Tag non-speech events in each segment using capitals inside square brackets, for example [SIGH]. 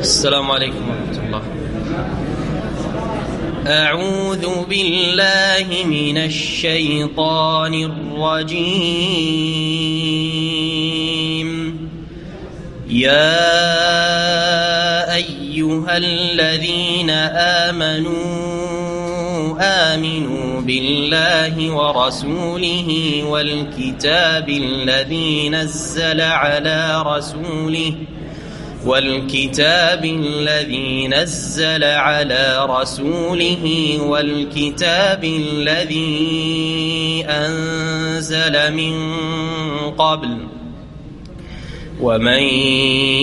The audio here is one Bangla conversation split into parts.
السلام عليكم ورحمة الله. أعوذ بالله من الشيطان الرجيم. يا أيها الذين آمنوا آمنوا بالله ورسوله والكتاب الذي نزل على رسوله والكتاب الذي نزل على رسوله والكتاب الذي أنزل من قبل ومن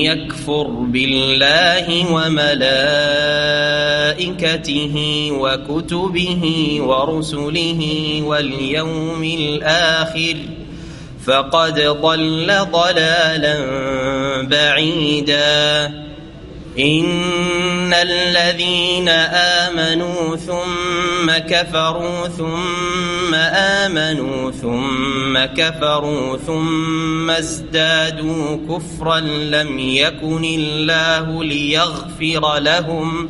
يكفر بالله وملائكته وكتبه ورسله واليوم الآخر فقد ضل ضلالا بعيدا. إن الذين آمنوا ثم كفروا ثم آمنوا ثم كفروا ثم ازدادوا كفرا لم يكن الله ليغفر لهم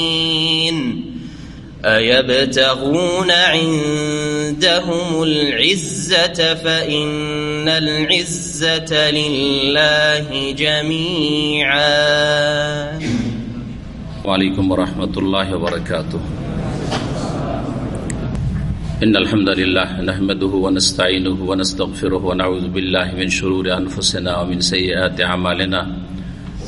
أيبتغون عندهم العزة فإن العزة لله جميعا. وعليكم ورحمة الله وبركاته. إن الحمد لله نحمده ونستعينه ونستغفره ونعوذ بالله من شرور أنفسنا ومن سيئات أعمالنا.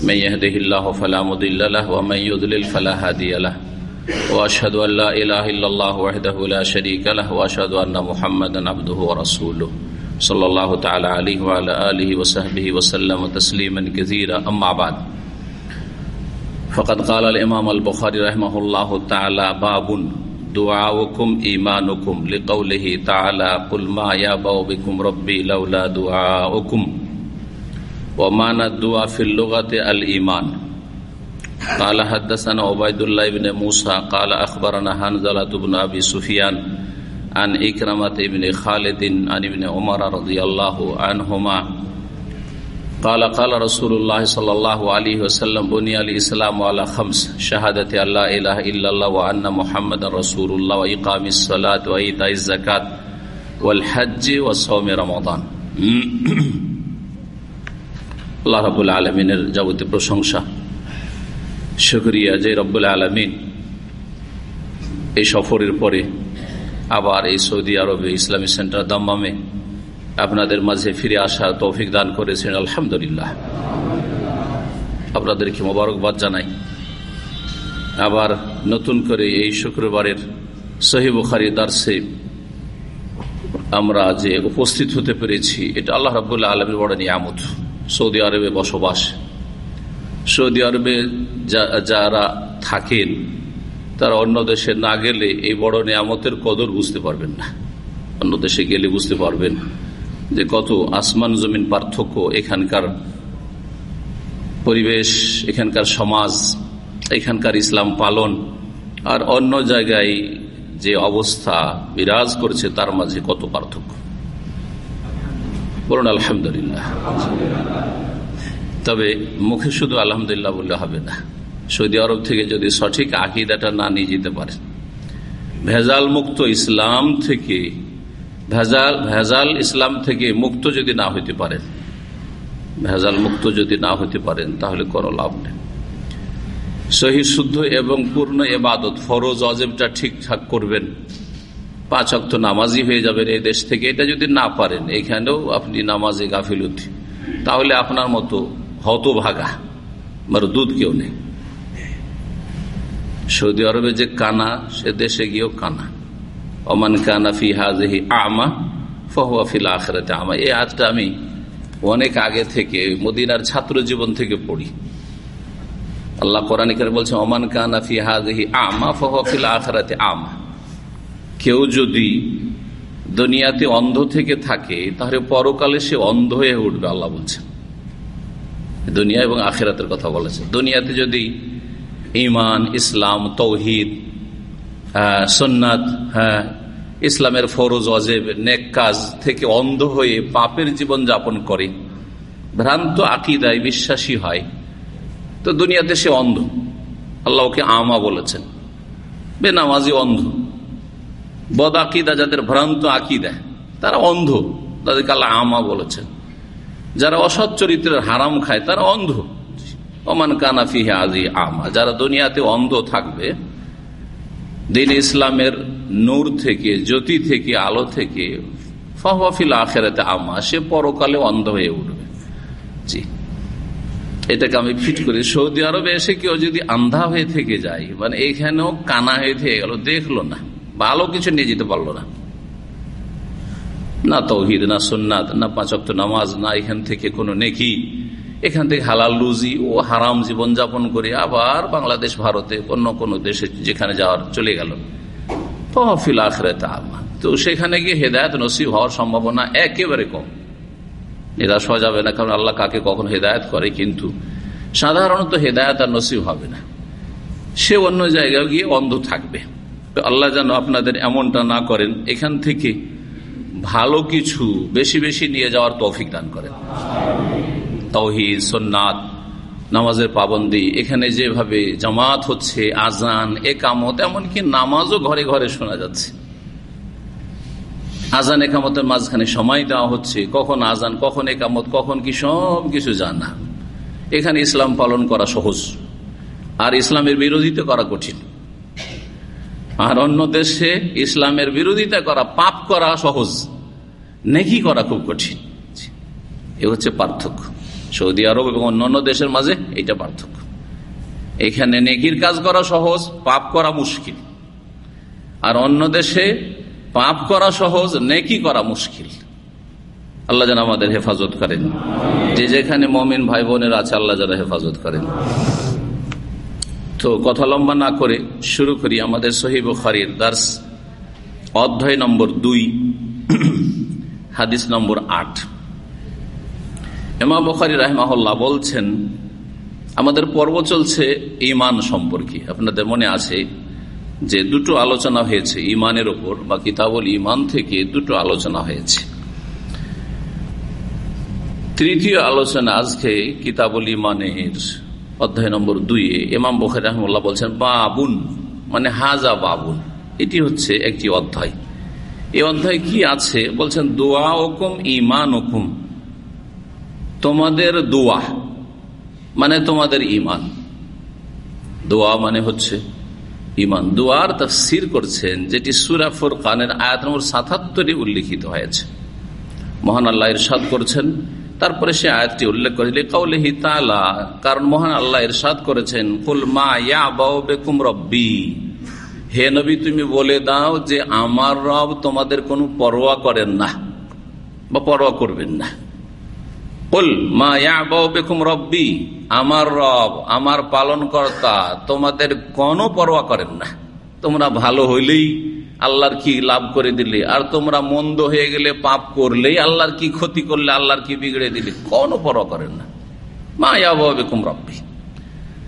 من يهده الله فلا مضل له ومن يضلل فلا هادي له. وأشهد أن لا إله إلا الله وحده لا شريك له وأشهد أن محمدا عبده ورسوله صلى الله تعالى عليه وعلى آله وصحبه وسلم تسليما كثيرا أما بعد فقد قال الإمام البخاري رحمه الله تعالى باب دعاؤكم إيمانكم لقوله تعالى قل ما يابا بكم ربي لولا دعاؤكم ومعنى الدعاء في اللغة الإيمان قال حدثنا عبيد الله بن موسى قال أخبرنا حنزلة بن أبي سفيان عن إكرمة بن خالد عن ابن عمر رضي الله عنهما قال قال رسول الله صلى الله عليه وسلم بني الإسلام على خمس شهادة أن لا إله إلا الله وأن محمد رسول الله وإقام الصلاة وإيتاء الزكاة والحج وصوم رمضان আল্লাহ রাবুল আলমিনের যাবতীয় প্রশংসা শুক্রিয়া যে রব্বুল আলমিন এই সফরের পরে আবার এই সৌদি আরবে ইসলামী সেন্টার দম্মামে আপনাদের মাঝে ফিরে আসার তৌফিক দান করেছেন, আলহামদুলিল্লাহ। আপনাদেরকে মোবারকবাদ জানাই। আবার নতুন করে এই শুক্রবারের সহিবুখারি দার্সে আমরা যে উপস্থিত হতে পেরেছি, এটা আল্লাহ রাবুল্লাহ আলমের বড় নিয়ামত। সৌদি আরবে বসবাস সৌদি আরবে যারা থাকেন, তারা অন্য দেশে না গেলে এই বড় নিয়ামতের কদর বুঝতে পারবেন না। অন্য দেশে গেলে বুঝতে পারবেন যে কত আসমান জমিন পার্থক্য এখানকার পরিবেশ, এখানকার সমাজ, এখানকার ইসলাম পালন, আর অন্য জায়গায় যে অবস্থা বিরাজ করেছে, তার মাঝে কত পার্থক্য। বলুন, আলহামদুলিল্লাহ। তবে মুখে শুধু আলহামদুলিল্লাহ বললে হবে না। সৌদি আরব থেকে যদি সঠিক আকিদাটা না নিয়ে যেতে পারে। ভেজাল মুক্ত ইসলাম থেকে, ভেজাল ভেজাল ইসলাম থেকে মুক্ত যদি না হইতে পারেন ভেজাল মুক্ত যদি না হইতে পারেন, তাহলে কোনো লাভ নেই। সহি, শুদ্ধ এবং পূর্ণ এবাদত ফরোজ অজেবটা ঠিকঠাক করবেন। পাঁচ অক্ত নামাজি হয়ে যাবেন এই দেশ থেকে। এটা যদি না পারেন, এখানেও আপনি নামাজে গাফিলতি। তাহলে আপনার মতো হতভাগা মানে দুধ কেউ নেই। সৌদি আরবে যে কানা, সে দেশে গিয়েও কানা। অমান কানা ফি হাজহি আমা, ফহুয়া ফিল আখরাতে আমা। এই আজটা আমি অনেক আগে থেকে, মদিনার ছাত্র জীবন থেকে পড়ি। আল্লাহ কোরআন বলছে ওমান কানাফি হাজহি আমা ফিল আখরাতে আমা। কেউ যদি দুনিয়াতে অন্ধ থেকে থাকে, তাহলে পরকালে সে অন্ধ হয়ে উঠবে, আল্লাহ বলছেন। দুনিয়া এবং আখেরাতের কথা বলেছে। দুনিয়াতে যদি ইমান ইসলাম, তৌহিদ সন্ন্যাত হ্যাঁ ইসলামের ফরজ, অজেব, নেক কাজ থেকে অন্ধ হয়ে পাপের জীবন যাপন করে, ভ্রান্ত আকিদায় বিশ্বাসী হয়, তো দুনিয়াতে সে অন্ধ। আল্লাহ ওকে আমা বলেছেন। বেনামাজি অন্ধ। বদ আকিদা যাদের ভ্রান্ত আকিদা, তারা অন্ধ, তাদেরকে আল্লাহ আমা বলেছেন। যারা অসৎ চরিত্রের হারাম খায়, তারা অন্ধ। ওমান কানাফি আজি আমা। যারা দুনিয়াতে অন্ধ থাকবে, দিন ইসলামের নূর থেকে, জ্যোতি থেকে, আলো থেকে ফহফিল আখেরাতে আমা, সে পরকালে অন্ধ হয়ে উঠবে। জি। এটাকে আমি ফিট করি। সৌদি আরবে এসে কেউ যদি আন্ধা হয়ে থেকে যায় মানে এখানেও কানা হয়ে থেকে গেল, দেখল না, ভালো কিছু নিয়ে যেতে পারল না। না তৌহিদ, না সুন্নাত, না পাঁচক্ত নামাজ, না এখান থেকে কোনো নেকি। এখান থেকে হালাল লুজি ও হারাম জীবন যাপন করে আবার বাংলাদেশ, ভারতে অন্য কোনো দেশে যেখানে যাওয়ার চলে গেল। তহফিল আখরে তো সেখানে গিয়ে হেদায়ত নসিব হওয়ার সম্ভাবনা একেবারে কম। নিরাশ হওয়া যাবে না, কারণ আল্লাহ কাকে কখন হেদায়ত করে, কিন্তু সাধারণত হেদায়ত আর নসিব হবে না। সে অন্য জায়গায় গিয়ে অন্ধ থাকবে। আল্লাহ যেন আপনাদের এমনটা না করেন, এখান থেকে ভালো কিছু বেশি বেশি নিয়ে যাওয়ার তৌফিক দান করেন। তৌহিদ সোননাথ নামাজের পাবন্দি, এখানে যেভাবে জামাত হচ্ছে, আজান, একামত, এমনকি নামাজও ঘরে ঘরে শোনা যাচ্ছে। আজান, একামতের মাঝখানে সময় দেওয়া হচ্ছে, কখন আজান, কখন একামত, কখন কি সব কিছু জানা। এখানে ইসলাম পালন করা সহজ, আর ইসলামের বিরোধিতা করা কঠিন। আর অন্য দেশে ইসলামের বিরোধিতা করা, পাপ করা সহজ। নেকি করা খুব কঠিন। এ হচ্ছে পার্থক্য। সৌদি আরব এবং অন্যান্য দেশের মাঝে এইটা পার্থক্য। এখানে নেকির কাজ করা সহজ, পাপ করা মুশকিল। আর অন্য দেশে পাপ করা সহজ, নেকি করা মুশকিল। আল্লাহ যেন আমাদের হেফাজত করেন। যে যেখানে মমিন ভাই বোনের আছে, আল্লাহ যেন হেফাজত করেন। তো কথা লম্বা না করে শুরু করি আমাদের সহিব খারির দার্স অধ্যায় নম্বর দুই। হাদিস নম্বর আট। এমা বখারি রাহমাহল্লা বলছেন, আমাদের পর্ব চলছে ইমান সম্পর্কে। আপনাদের মনে আছে যে দুটো আলোচনা হয়েছে ইমানের ওপর বা কিতাবল ইমান থেকে দুটো আলোচনা হয়েছে। তৃতীয় আলোচনা আজকে কিতাবল ইমানের অধ্যায় নম্বর দুই এমাম বখারি রহমুল্লাহ বলছেন, বাবুন মানে হাজা বাবুন। এটি হচ্ছে একটি অধ্যায়। এই অধ্যায় কি আছে? বলছেন দোয়া ওকুম ইমান ওকুম তোমাদের দোয়া মানে তোমাদের ইমান দোয়া মানে হচ্ছে ইমান দোয়ার তফসির করছেন, যেটি সুরাফুর কানের আয়াত নম্বর সাতাত্তরে উল্লিখিত হয়েছে। মহান আল্লাহ ইরশাদ করছেন, তারপরে সে আয়াতটি উল্লেখ করেছিল কাউলেহি তালা কারণ মহান আল্লাহ ইরশাদ করেছেন, কুল মা ইয়া বাউ বেকুম রব্বি। হে নবী, তুমি বলে দাও যে আমার রব তোমাদের কোনো পরোয়া করেন না বা পরোয়া করবেন না। মা বেকুম রব্বি, আমার রব, আমার পালন কর্তা তোমাদের কোনো পরোয়া করেন না। তোমরা ভালো হইলেই আল্লাহর কি লাভ করে দিলে, আর তোমরা মন্দ হয়ে গেলে পাপ করলেই আল্লাহর কি ক্ষতি করলে, আল্লাহর কি বিগড়ে দিলে, কোনো পরোয়া করেন না। মা বেকুম রব্বি।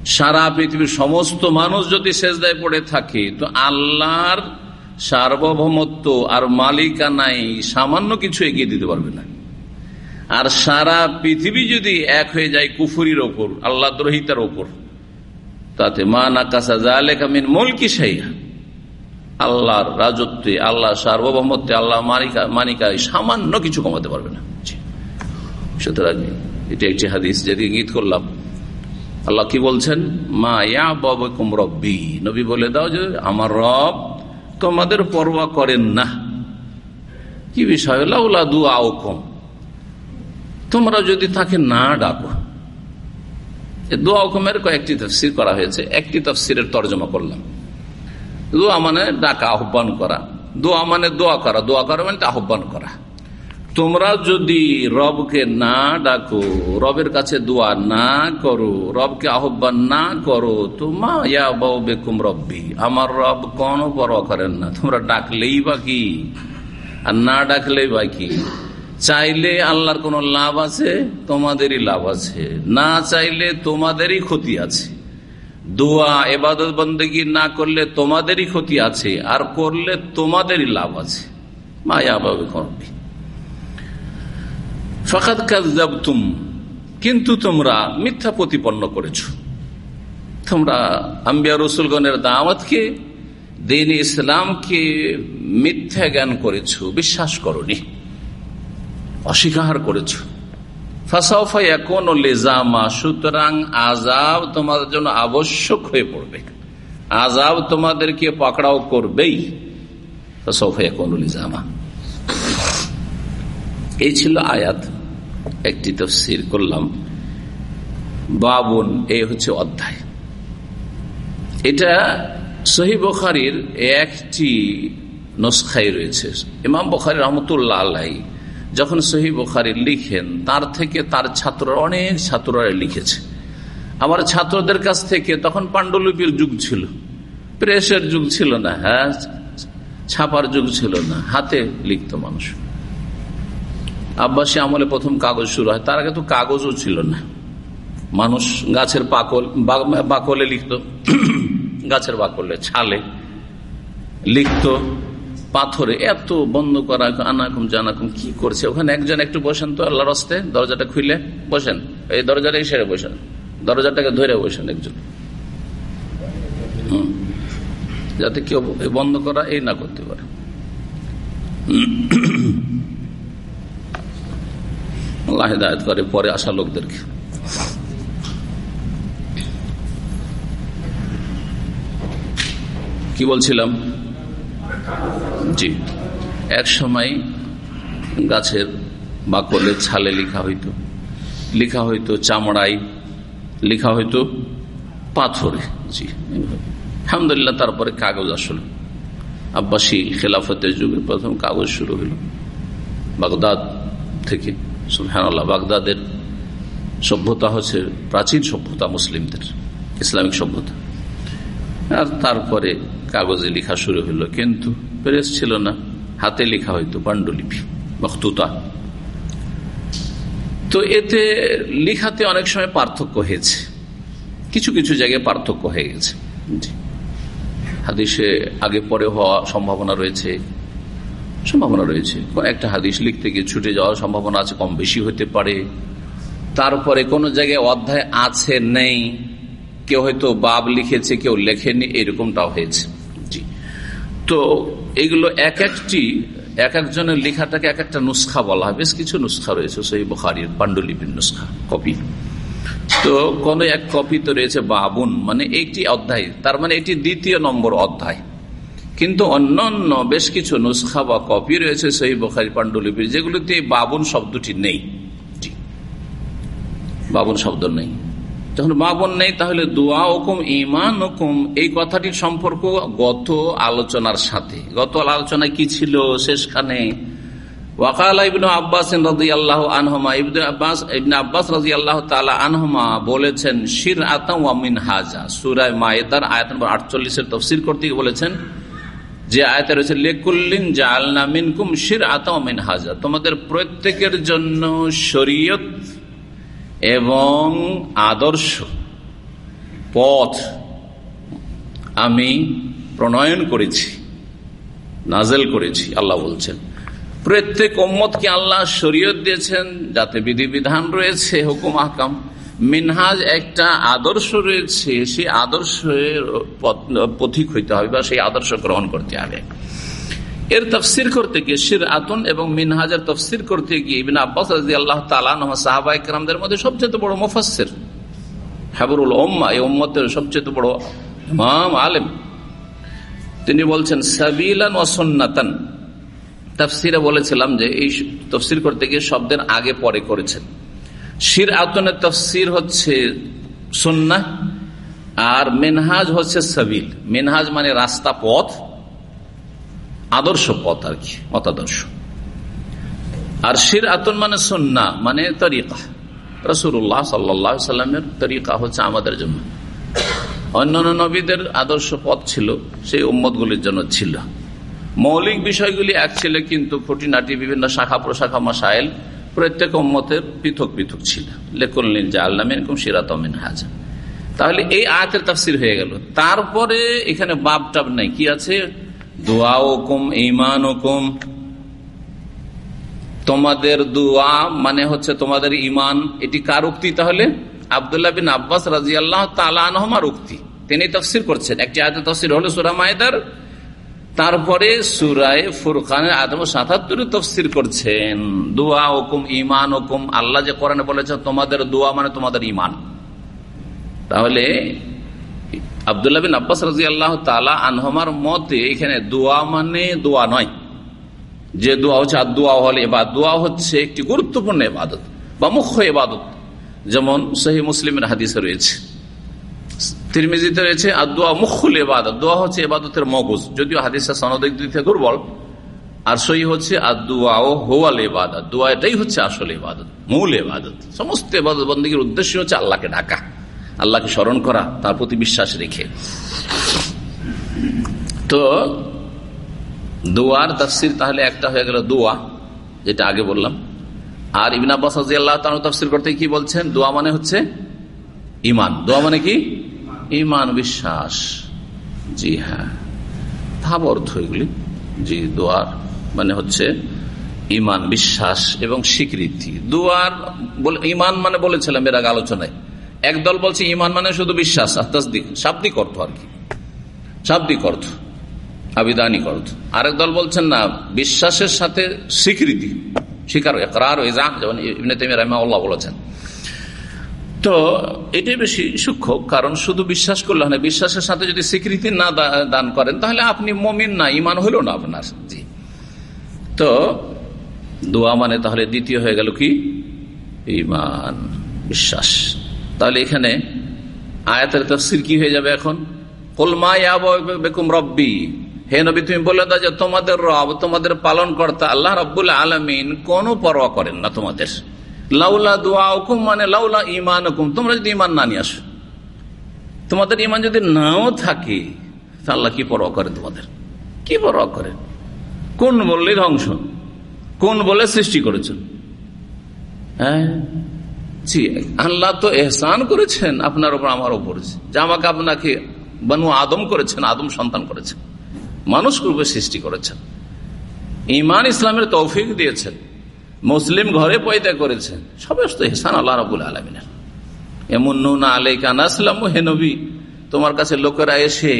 সারা পৃথিবীর সমস্ত মানুষ যদি শেষদায় পড়ে থাকে, তো আল্লাহর সার্বভৌমত্ব আর মালিকা নাই, সামান্য কিছু এগিয়ে দিতে পারবে না। আর সারা পৃথিবী যদি এক হয়ে যায় কুফুরির ওপর, আল্লাহ দ্রোহিতার ওপর, তাতে মা নাকাশা জালেকামিন মলকি সাইয়া আল্লাহর রাজত্বে আল্লাহ সার্বভৌমত্বে আল্লাহ মানিকা মানিকায় সামান্য কিছু কমাতে পারবে না। সুতরাং এটা একটি হাদিস যেদিকে গীত করলাম। আল্লাহ কি বলছেন? মা ইয়া রব্বি। নবী বলে দাও যে, আমার রব তোমাদের পরোয়া করেন না। কি বিষয়? লাউলা দু আওকম তোমরা যদি তাকে না ডাকো। দোয়া হুকুমের কয়েকটি তফসির করা হয়েছে। একটি তফসিরের তর্জমা করলাম। দোয়া মানে ডাকা, আহ্বান করা। দোয়া মানে দোয়া করা। দোয়া করা মানে আহ্বান করা। তোমরা যদি রবকে না ডাকো, রবের কাছে দোয়া না করো, রবকে আহ্বান না করো, তো মা ইয়া বেকুম রব্বি। আমার রব কোন পরোয়া করেন না। তোমরা ডাকলেই বা কি? আর না ডাকলেই বা কি? চাইলে আল্লাহর কোন লাভ আছে? তোমাদেরই লাভ আছে। না চাইলে তোমাদেরই ক্ষতি আছে। দোয়া, এবাদত বন্দী না করলে তোমাদেরই ক্ষতি আছে। আর করলে তোমাদেরই লাভ আছে। মায়া বাবে করবি ফাঁকাত কাজ তুম কিন্তু তোমরা মিথ্যা প্রতিপন্ন করেছ। তোমরা আম্বিয়া রসুলগণের দাওয়াতকে, দিন ইসলামকে মিথ্যা জ্ঞান করেছ, বিশ্বাস করনি, অস্বীকার করেছ। সুতরাং আজাব তোমাদের জন্য আবশ্যক হয়ে পড়বে। আজাব তোমাদেরকে পাকড়াও করবেই এই ছিল আয়াত। একটি তফসির করলাম। বাবন এই হচ্ছে অধ্যায়। এটা সহি বখারির একটি নস্খাই রয়েছে। ইমাম বখারি রহমতুল্লাহ আল্লাহ যখন সহি বখারি লিখেন, তার থেকে তার ছাত্র অনেক ছাত্ররা লিখেছে। আমার ছাত্রদের কাছ থেকে তখন পাণ্ডুলিপির যুগ ছিল। প্রেসের যুগ ছিল না হ্যাঁ ছাপার যুগ ছিল না। হাতে লিখত মানুষ। আব্বাসী আমলে প্রথম কাগজ শুরু হয়। তার আগে তো কাগজও ছিল না। মানুষ গাছের পাকল বাকলে লিখত, [CLEARS THROAT] গাছের বাকলে ছালে লিখত, পাথরে এত বন্ধ করা, আনাকুম জানাকুম, কি করছে? ওখানে একজন একটু বসেন তো আল্লাহ রস্তে দরজাটা খুলে বসেন। এই দরজাটাই সেরে বসেন। দরজাটাকে ধরে বসেন একজন। যাতে কেউ বন্ধ করা এই না করতে পারে। [CLEARS THROAT] আল্লাহ হেদায়ত করে, পরে আসা লোকদেরকে। কি বলছিলাম? জি। এক সময় গাছের বাকলে ছালে লিখা হইতো। লিখা হইতো চামড়াই লিখা হইতো পাথরে। জি। আলহামদুলিল্লাহ, তারপরে কাগজ আসলো। আব্বাসী খেলাফতের যুগে প্রথম কাগজ শুরু হইল। বাগদাদ থেকে। সুলহানাল্লাহ বাগদাদের সভ্যতা হচ্ছে প্রাচীন সভ্যতা মুসলিমদের, ইসলামিক সভ্যতা। আর তারপরে কাগজে লেখা শুরু হলো কিন্তু প্রেস ছিল না, হাতে লেখা হইতো পাণ্ডুলিপি বক্তুতা তো এতে লিখাতে অনেক সময় পার্থক্য হয়েছে, কিছু কিছু জায়গায় পার্থক্য হয়ে গেছে। হাদিসে আগে পরে হওয়া সম্ভাবনা রয়েছে সম্ভাবনা রয়েছে। একটা হাদিস লিখতে গিয়ে ছুটে যাওয়ার সম্ভাবনা আছে, কম বেশি হতে পারে। তারপরে কোন জায়গায় অধ্যায় আছে, নেই। কেউ হয়তো বাব লিখেছে, কেউ লেখেনি, এরকমটাও হয়েছে। জি। তো এগুলো এক একটি, এক একজনের লেখাটাকে এক একটা নুসখা বলা হয়। বেশ কিছু নুসখা রয়েছে সেই বখারির পাণ্ডুলিপির নুসখা, কপি। তো কোন এক কপি তো রয়েছে বাবুন মানে একটি অধ্যায়। তার মানে এটি দ্বিতীয় নম্বর অধ্যায়। কিন্তু অন্যান্য বেশ কিছু নুসখা বা কপি রয়েছে সেই বখারি পাণ্ডুলিপির, যেগুলোতে বাবুন শব্দটি নেই। বাবুন শব্দ নেই। যখন বাবন নেই, তাহলে দোয়া হুকুম ইমান হুকুম এই কথাটির সম্পর্ক গত আলোচনার সাথে। গত আলোচনায় কি ছিল? শেষখানে আব্বাস আল্লাহ আনহমা আব্বাস আব্বাস আল্লাহ আনহমা বলেছেন শির হাজা সুরায় আটচল্লিশের তফসির করতে বলেছেন যে আয়তে রয়েছে, লেকুল্লিন জালনা মিনকুম শির আতমিন হাজা তোমাদের প্রত্যেকের জন্য শরীয়ত এবং আদর্শ পথ আমি প্রণয়ন করেছি, নাজেল করেছি, আল্লাহ বলছেন। প্রত্যেক ওম্মতকে আল্লাহ শরীয়ত দিয়েছেন যাতে বিধিবিধান রয়েছে, হুকুম, আহকাম। মিনহাজ একটা আদর্শ রয়েছে, সেই আদর্শের পথিক হইতে হবে বা সেই আদর্শ গ্রহণ করতে হবে। এর তফসির করতে গিয়ে শির আতুন এবং মিনহাজের তফসির করতে গিয়ে ইবিন আব্বাস রাজি আল্লাহ তালান সাহাবা ইকরামদের মধ্যে সবচেয়ে বড় মুফাসের হাবরুল ওম্মা এই ওম্মতের সবচেয়ে বড় ইমাম, আলেম। তিনি বলছেন, সাবিলান ও সন্নাতান। তফসিরে বলেছিলাম যে এই তফসির করতে গিয়ে শব্দের আগে পরে করেছেন। শির আতনের তফসির হচ্ছে সন্না আর মেনহাজ হচ্ছে সাবিল। মেনহাজ মানে রাস্তা পথ, আদর্শ পথ আর কি, মতাদর্শ। আর শির আতন মানে সন্না মানে তরিকা। রসুল্লাহ সাল্লাহ সাল্লামের তরিকা হচ্ছে আমাদের জন্য। অন্যান্য নবীদের আদর্শ পথ ছিল, সেই উম্মতগুলির জন্য ছিল। মৌলিক বিষয়গুলি এক ছিল, কিন্তু খুঁটিনাটি বিভিন্ন শাখা প্রশাখা মাসাইল প্রত্যেক উম্মতের পৃথক পৃথক ছিল। লেকুল্লিন জাল্লাম এরকম সিরাতমিন হাজা তাহলে এই আয়াতের তাফসির হয়ে গেল। তারপরে এখানে বাপ টাপ নাই। কি আছে? দোয়া ওকুম ইমান ওকুম তোমাদের দোয়া মানে হচ্ছে তোমাদের ইমান এটি কার উক্তি তাহলে? আবদুল্লাহ বিন আব্বাস রাজি আল্লাহ তালানহমার উক্তি। তিনি তফসির করছেন। একটি আয়ত তফসির হলো সুরা মায়দার তারপরে সুরায় ফুরকানের আদম সাতাত্তর তফসির করছেন। দোয়া হুকুম ইমান হুকুম আল্লাহ যে করেন বলেছেন, তোমাদের দোয়া মানে তোমাদের ইমান তাহলে আবদুল্লাহ বিন আব্বাস রাজি আল্লাহ তালা আনহমার মতে এখানে দোয়া মানে দোয়া নয়। যে দোয়া হচ্ছে আর দোয়া হলে এবার দোয়া হচ্ছে একটি গুরুত্বপূর্ণ এবাদত বা মুখ্য এবাদত। যেমন সহি মুসলিমের হাদিসে রয়েছে। তিরমিজিতে রয়েছে আর দোয়া মুখুল এবাদত দোয়া হচ্ছে এবাদতের মগজ। যদিও হাদিসা সনদিক দিক থেকে দুর্বল। আর সই হচ্ছে আর দোয়া ও হোয়াল এবাদত দোয়া এটাই হচ্ছে আসল এবাদত মূল এবাদত সমস্ত এবাদত বন্দীর উদ্দেশ্য হচ্ছে আল্লাহকে ডাকা, আল্লাহকে স্মরণ করা, তার প্রতি বিশ্বাস রেখে। তো, দোয়ার তাফসির তাহলে একটা হয়ে গেল দোয়া, যেটা আগে বললাম। আর ইবিন আব্বাস আল্লাহ তাফসির করতে কি বলছেন? দোয়া মানে হচ্ছে ইমান। দোয়া মানে কি? ইমান বিশ্বাস। জি হ্যাঁ। ভাব অর্থ এগুলি। জি, দোয়ার মানে হচ্ছে ইমান বিশ্বাস এবং স্বীকৃতি। দোয়ার ইমান মানে বলেছিলাম এর আগে আলোচনায়। একদল বলছে ইমান মানে শুধু বিশ্বাস শাব্দিক অর্থ আর কি। শাব্দিক অর্থ আবিদানিক অর্থ। আরেক দল বলছেন না, বিশ্বাসের সাথে স্বীকৃতি। স্বীকার, একরার যেমন ইবনে তেমিয়া রাহিমাহুল্লাহ বলেছেন। তো এটাই বেশি সূক্ষ্ম, কারণ শুধু বিশ্বাস করলে হয় বিশ্বাসের সাথে যদি স্বীকৃতি না দান করেন, তাহলে আপনি মমিন না ইমান হইল না আপনার। জি। তো দোয়া মানে তাহলে দ্বিতীয় হয়ে গেল কি? ইমান বিশ্বাস। তাহলে এখানে আয়াতের তফসির কি হয়ে যাবে এখন? কলমা বেকুম রব্বি, হে নবী, তুমি বলে দাও যে তোমাদের রব, তোমাদের পালন কর্তা আল্লাহ রব্বুল আলমিন কোনো পরোয়া করেন না তোমাদের। লাউলা দোয়া হুকুম মানে লাউলা ইমান হুকুম তোমরা যদি ইমান না নিয়ে আসো। তোমাদের ইমান যদি নাও থাকে আল্লাহ কি পরোয়া করে তোমাদের? কি পরোয়া করে? কোন বললে ধ্বংস? কোন বলে সৃষ্টি করেছেন হ্যাঁ? আল্লাহ তো এহসান করেছেন আপনার ওপর আমার ওপর যে আমাকে আপনাকে বানু আদম করেছেন, আদম সন্তান করেছেন। মানুষ রূপে সৃষ্টি করেছেন। ইমান ইসলামের তৌফিক দিয়েছেন। মুসলিম ঘরে পয়দা করেছেন। সমস্ত হেসান আল্লাহ রাবুল আলমিনের। এমন নুনা আলাই কানাসলাম হে নবী, তোমার কাছে লোকেরা এসে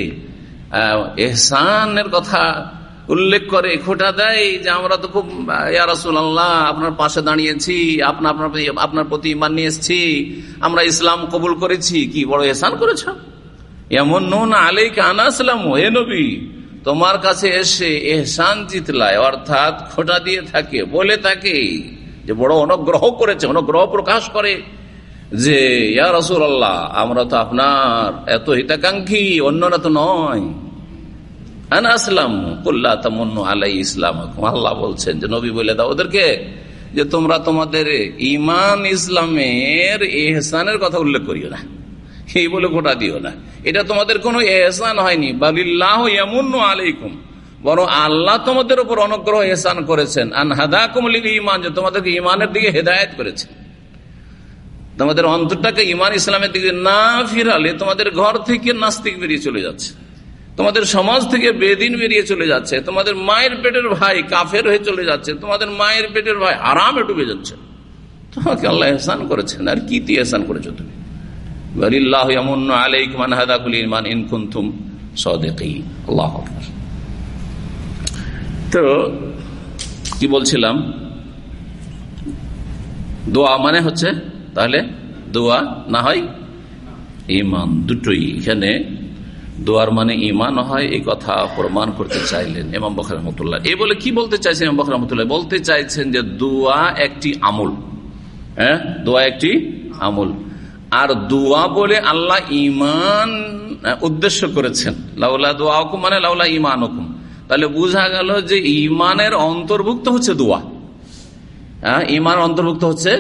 এহসানের কথা উল্লেখ করে, খোটা দেয় যে আমরা তো খুব ইয়ারাসুল আল্লাহ আপনার পাশে দাঁড়িয়েছি আপনার আপনার আপনার প্রতি ইমান নিয়ে এসছি, আমরা ইসলাম কবুল করেছি। কি বড় এহসান করেছ? এমন নুন আলাই কানাসলাম হে নবী তোমার কাছে এসে এহসান জিতলায়, অর্থাৎ খোটা দিয়ে থাকে, বলে থাকে যে বড় অনুগ্রহ করেছে, অনুগ্রহ প্রকাশ করে যে, ইয়া রসুল আল্লাহ আমরা তো আপনার এত হিতাকাঙ্ক্ষী, অন্যরা তো নয়। আসলাম আলাই ইসলাম আল্লাহ বলছেন যে, নবী বলে ওদেরকে যে, তোমরা তোমাদের ইমান ইসলামের এহসানের কথা উল্লেখ করিও না। এই বলে গোটা দিও না। এটা তোমাদের কোনো এহসান হয়নি। বালিল্লাহ এমন আলাইকুম। বরং আল্লাহ তোমাদের উপর অনুগ্রহ এহসান করেছেন। আন হাদা কুমলিক ইমান যে তোমাদেরকে ইমানের দিকে হেদায়ত করেছেন তোমাদের অন্তরটাকে ইমান ইসলামের দিকে না ফিরালে তোমাদের ঘর থেকে নাস্তিক বেরিয়ে চলে যাচ্ছে। তোমাদের সমাজ থেকে বেদিন বেরিয়ে চলে যাচ্ছে। তোমাদের মায়ের পেটের ভাই কাফের হয়ে চলে যাচ্ছে। তোমাদের মায়ের পেটের ভাই আরামে ডুবে যাচ্ছে। তোমাকে আল্লাহ এহসান করেছেন। আর কি দিয়ে এহসান করেছ তুমি? তো, কি বলছিলাম? দোয়া মানে হচ্ছে, তাহলে দোয়া না হয় ইমান দুটোই। এখানে দোয়ার মানে ইমান হয়, এই কথা প্রমাণ করতে চাইলেন এমাম বখর রহমতুল্লাহ। এই বলে কি বলতে চাইছেন এমাম বখর রহমতুল্লাহ? বলতে চাইছেন যে দোয়া একটি আমল। হ্যাঁ? দোয়া একটি আমল। আর দোয়া বলে আল্লাহ ইমান উদ্দেশ্য করেছেন। লাউলা দোয়া হুকুম মানে লাউলা ইমান হুকুম তাহলে বোঝা গেল যে ইমানের অন্তর্ভুক্ত হচ্ছে দোয়া। হ্যাঁ, ইমান অন্তর্ভুক্ত হচ্ছে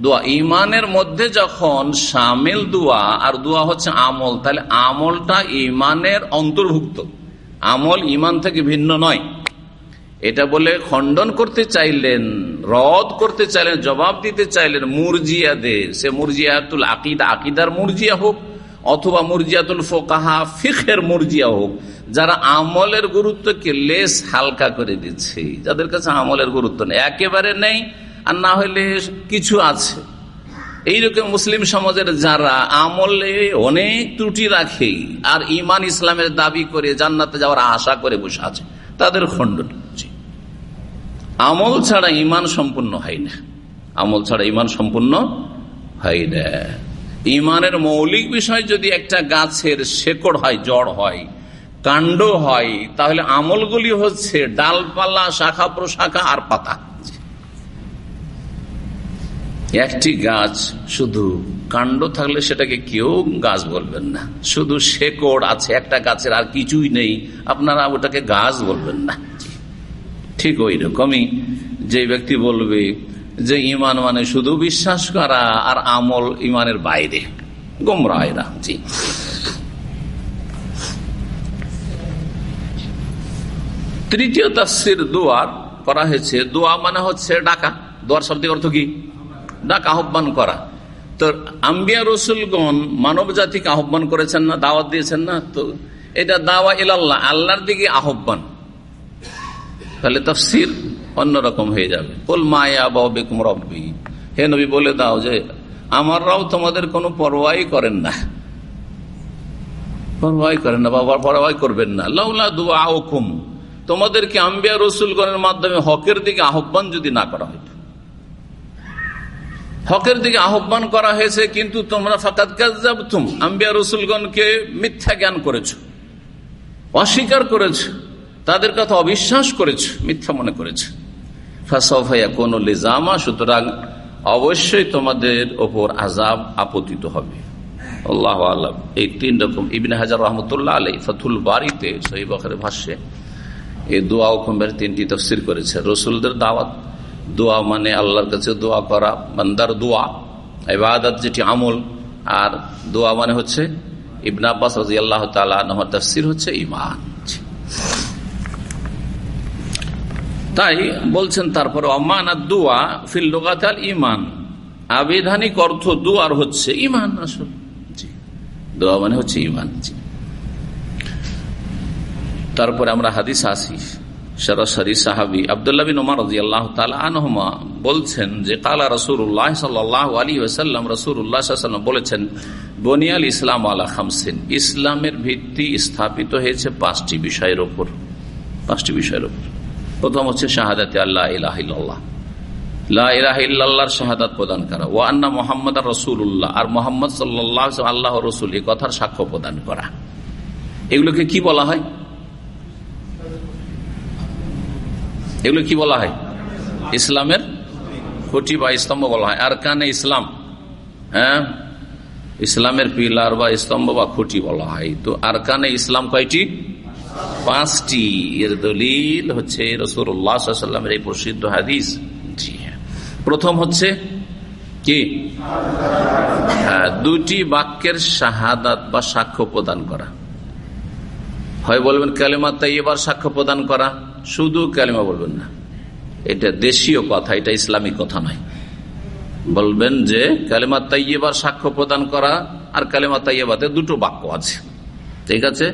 দোয়া। ইমানের মধ্যে যখন সামিল দোয়া আর দোয়া হচ্ছে আমল তাহলে আমলটা ইমানের অন্তর্ভুক্ত। আমল ইমান থেকে ভিন্ন নয়। এটা বলে খণ্ডন করতে চাইলেন, রদ করতে চাইলেন, জবাব দিতে চাইলেন মুরজিয়াদের। সে মুরজিয়াতুল আকিদা, আকিদার মুরজিয়া হোক, অথবা মুরজিয়াতুল ফোকাহা, ফিখের মুরজিয়া হোক, যারা আমলের গুরুত্বকে লেস হালকা করে দিচ্ছে। যাদের কাছে আমলের গুরুত্ব নেই, একেবারে নেই, আর না হলে কিছু আছে। এইরকম মুসলিম সমাজের যারা আমলে অনেক ত্রুটি রাখে, আর ইমান ইসলামের দাবি করে জান্নাতে যাওয়ার আশা করে বসে আছে, তাদের খণ্ডন। আমল ছাড়া ইমান সম্পূর্ণ হয় না। আমল ছাড়া ইমান সম্পূর্ণ হয় না। ইমানের মৌলিক বিষয় যদি একটা গাছের শেকড় হয়, জড় হয়, কাণ্ড হয়, তাহলে আমলগুলি হচ্ছে ডালপালা, শাখা প্রশাখা আর পাতা। একটি গাছ শুধু কাণ্ড থাকলে সেটাকে কেউ গাছ বলবেন না। শুধু শেকড় আছে একটা গাছের, আর কিছুই নেই। আপনারা ওটাকে গাছ বলবেন না। ঠিক ওই রকমই যে ব্যক্তি বলবে যে ইমান মানে শুধু বিশ্বাস করা আর আমল ইমানের বাইরে। গোমরায়রা জি। তৃতীয় তাফসির দোয়ার করা হয়েছে। দোয়া মানে হচ্ছে ডাকা। দোয়ার শব্দের অর্থ কি? ডাক, আহ্বান করা। তো আম্বিয়া রসুলগণ মানব জাতিকে আহ্বান করেছেন না, দাওয়াত দিয়েছেন না? তো এটা দাওয়া ইলাল্লাহ, আল্লাহর দিকে আহ্বান। তাহলে তফসির অন্যরকম হয়ে যাবে। কোল মায়া বেকুম রব্বি। হে নবী, বলে দাও যে আমাররাও তোমাদের কোনো পরোয়াই করেন না। পরোয়াই করেন না বাবা পরোয়াই করবেন না। লাউলা দুয়া হুকুম তোমাদেরকে আম্বিয়া রসুলগণের মাধ্যমে হকের দিকে আহ্বান যদি না করা হইত হকের দিকে আহ্বান করা হয়েছে, কিন্তু তোমরা ফাকাত তুম আম্বিয়া রসুলগণকে মিথ্যা জ্ঞান করেছ। অস্বীকার করেছ। তাদের কথা অবিশ্বাস করেছে, মিথ্যা মনে করেছ। ফাসাফাইয়া কোন লিজামা, সুতরাং অবশ্যই তোমাদের ওপর আজাব আপতিত হবে। আল্লাহ আল্লাহ এই তিন রকম, ইবিন হাজার রহমতুল্লাহ আলাই ফতুল বাড়িতে সহি ভাষ্যে এই দোয়া হুকুমের তিনটি তফসির করেছে। রসুলদের দাওয়াত, দোয়া মানে আল্লাহর কাছে দোয়া করা, বান্দার দোয়া এবাদত যেটি আমল, আর দোয়া মানে হচ্ছে, ইবনা আব্বাস রাজি আল্লাহ তালার তফসির হচ্ছে ইমান তাই বলছেন তারপর, অমান আর দোয়া ইমান আবিধানিক অর্থ দোয়ার হচ্ছে ইমান আসল। দোয়া মানে হচ্ছে ইমান তারপরে আমরা হাদিস আসি। সরাসরি সাহাবি আবদুল্লাহ বিন ওমর রাজি আল্লাহ তালহমা বলছেন যে, কালা রসুল্লাহ সাল্লাহ আলী ওসাল্লাম রসুল্লাহাম বলেছেন বনিয়াল ইসলাম আলা খামসিন। ইসলামের ভিত্তি স্থাপিত হয়েছে পাঁচটি বিষয়ের ওপর। পাঁচটি বিষয়ের ওপর। প্রথম হচ্ছে শাহাদাতে আল্লাহ শাহাদাত প্রদান করা। আর মোহাম্মদ আল্লাহ রসুল কথার সাক্ষ্য প্রদান করা। এগুলোকে কি বলা হয়? এগুলো কি বলা হয়? ইসলামের খুঁটি বা স্তম্ভ বলা হয়। আর কানে ইসলাম হ্যাঁ? ইসলামের পিলার বা স্তম্ভ বা খুঁটি বলা হয়। তো আর কানে ইসলাম কয়টি? পাঁচটি এর দলিল হচ্ছে রসুল্লাহামের এই প্রসিদ্ধ হাদিস। জি হ্যাঁ। প্রথম হচ্ছে কি? হ্যাঁ দুটি বাক্যের শাহাদাত বা সাক্ষ্য প্রদান করা। হয় বলবেন কালেমা তাই এবার সাক্ষ্য প্রদান করা, শুধু কালেমা বলবেন না। এটা দেশীয় কথা, এটা ইসলামিক কথা নয়। বলবেন যে কালেমা তাইয়েবার সাক্ষ্য প্রদান করা আর কালেমা তাইয়েবাতে দুটো বাক্য আছে। ঠিক আছে?